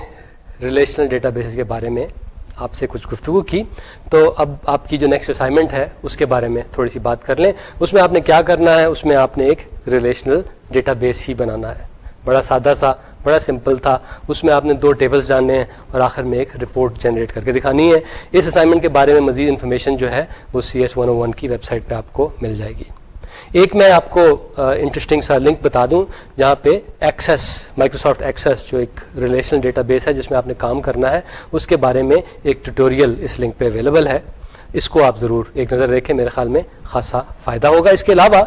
ریلیشنل ڈیٹا بیس کے بارے میں آپ سے کچھ گفتگو کی۔ تو اب آپ کی جو نیکسٹ اسائنمنٹ ہے، اس کے بارے میں تھوڑی سی بات کر لیں۔ اس میں آپ نے کیا کرنا ہے؟ اس میں آپ نے ایک ریلیشنل ڈیٹا بیس ہی بنانا ہے۔ بڑا سادہ سا، بڑا سمپل تھا۔ اس میں آپ نے دو ٹیبلز جاننے ہیں اور آخر میں ایک رپورٹ جنریٹ کر کے دکھانی ہے۔ اس اسائنمنٹ کے بارے میں مزید انفارمیشن جو ہے وہ C S one O one کی ویب سائٹ پہ آپ کو مل جائے گی۔ ایک میں آپ کو انٹرسٹنگ سا لنک بتا دوں، جہاں پہ ایکسیس مائکروسافٹ ایکسیس جو ایک ریلیشنل ڈیٹا بیس ہے جس میں آپ نے کام کرنا ہے، اس کے بارے میں ایک ٹیوٹوریل اس لنک پہ اویلیبل ہے۔ اس کو آپ ضرور ایک نظر دیکھیں، میرے خیال میں خاصا فائدہ ہوگا۔ اس کے علاوہ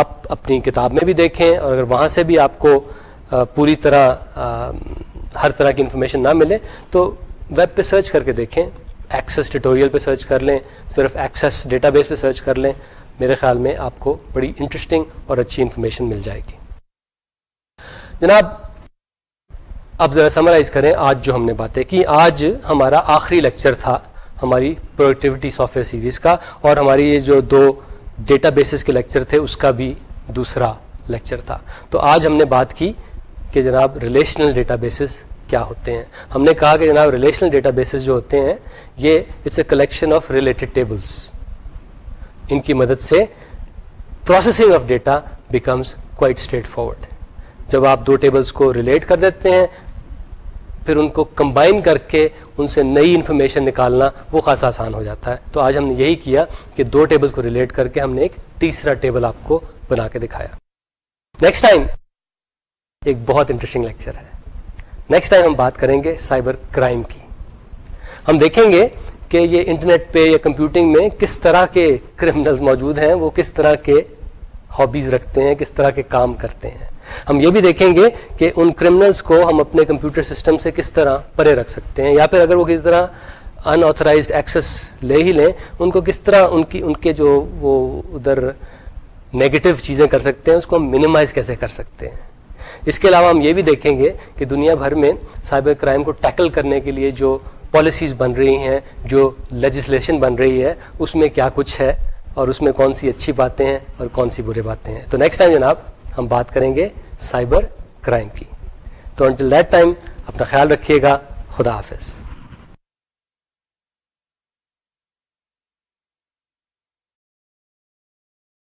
آپ اپنی کتاب میں بھی دیکھیں اور اگر وہاں سے بھی آپ کو پوری طرح ہر طرح کی انفارمیشن نہ ملے، تو ویب پہ سرچ کر کے دیکھیں ایکسیس ٹیوٹوریل پہ سرچ کر لیں، صرف ایکسیس ڈیٹا بیس پہ سرچ کر لیں، میرے خیال میں آپ کو بڑی انٹرسٹنگ اور اچھی انفارمیشن مل جائے گی۔ جناب، اب ذرا سمرائز کریں، آج جو ہم نے باتیں کی، آج ہمارا آخری لیکچر تھا ہماری پروڈکٹیوٹی سافٹ ویئر سیریز کا، اور ہماری یہ جو دو ڈیٹا بیسز کے لیکچر تھے، اس کا بھی دوسرا لیکچر تھا۔ تو آج ہم نے بات کی کہ جناب ریلیشنل ڈیٹا بیسز کیا ہوتے ہیں؟ ہم نے کہا کہ جناب ریلیشنل ڈیٹا بیسز جو ہوتے ہیں، یہ it's a collection of related tables ان کی مدد سے processing of data becomes quite straightforward جب آپ دو ٹیبلس کو ریلیٹ کر دیتے ہیں، پھر ان کو کمبائن کر کے ان سے نئی انفارمیشن نکالنا وہ خاصا آسان ہو جاتا ہے۔ تو آج ہم نے یہی کیا کہ دو ٹیبل کو ریلیٹ کر کے ہم نے ایک تیسرا ٹیبل آپ کو بنا کے دکھایا۔ نیکسٹ ٹائم ایک بہت انٹرسٹنگ لیکچر ہے۔ نیکسٹ ٹائم ہم بات کریں گے سائبر کرائم کی۔ ہم دیکھیں گے کہ یہ انٹرنیٹ پہ یا کمپیوٹنگ میں کس طرح کے کرمنلز موجود ہیں، وہ کس طرح کے ہابیز رکھتے ہیں، کس طرح کے کام کرتے ہیں۔ ہم یہ بھی دیکھیں گے کہ ان کرمنلز کو ہم اپنے کمپیوٹر سسٹم سے کس طرح پرے رکھ سکتے ہیں، یا پھر اگر وہ کس طرح ان آتھرائزڈ ایکسیس لے ہی لیں، ان کو کس طرح ان کی، ان کے جو وہ ادھر نیگیٹو چیزیں کر سکتے ہیں، اس کو ہم منیمائز کیسے کر سکتے ہیں۔ اس کے علاوہ ہم یہ بھی دیکھیں گے کہ دنیا بھر میں سائبر کرائم کو ٹیکل کرنے کے لیے جو پالیسیز بن رہی ہیں، جو لیجسلیشن بن رہی ہے، اس میں کیا کچھ ہے اور اس میں کون سی اچھی باتیں ہیں اور کون سی برے باتیں ہیں۔ تو نیکسٹ ٹائم جناب ہم بات کریں گے سائبر کرائم کی۔ تو انٹل دیٹ ٹائم اپنا خیال رکھیے گا۔ خدا حافظ۔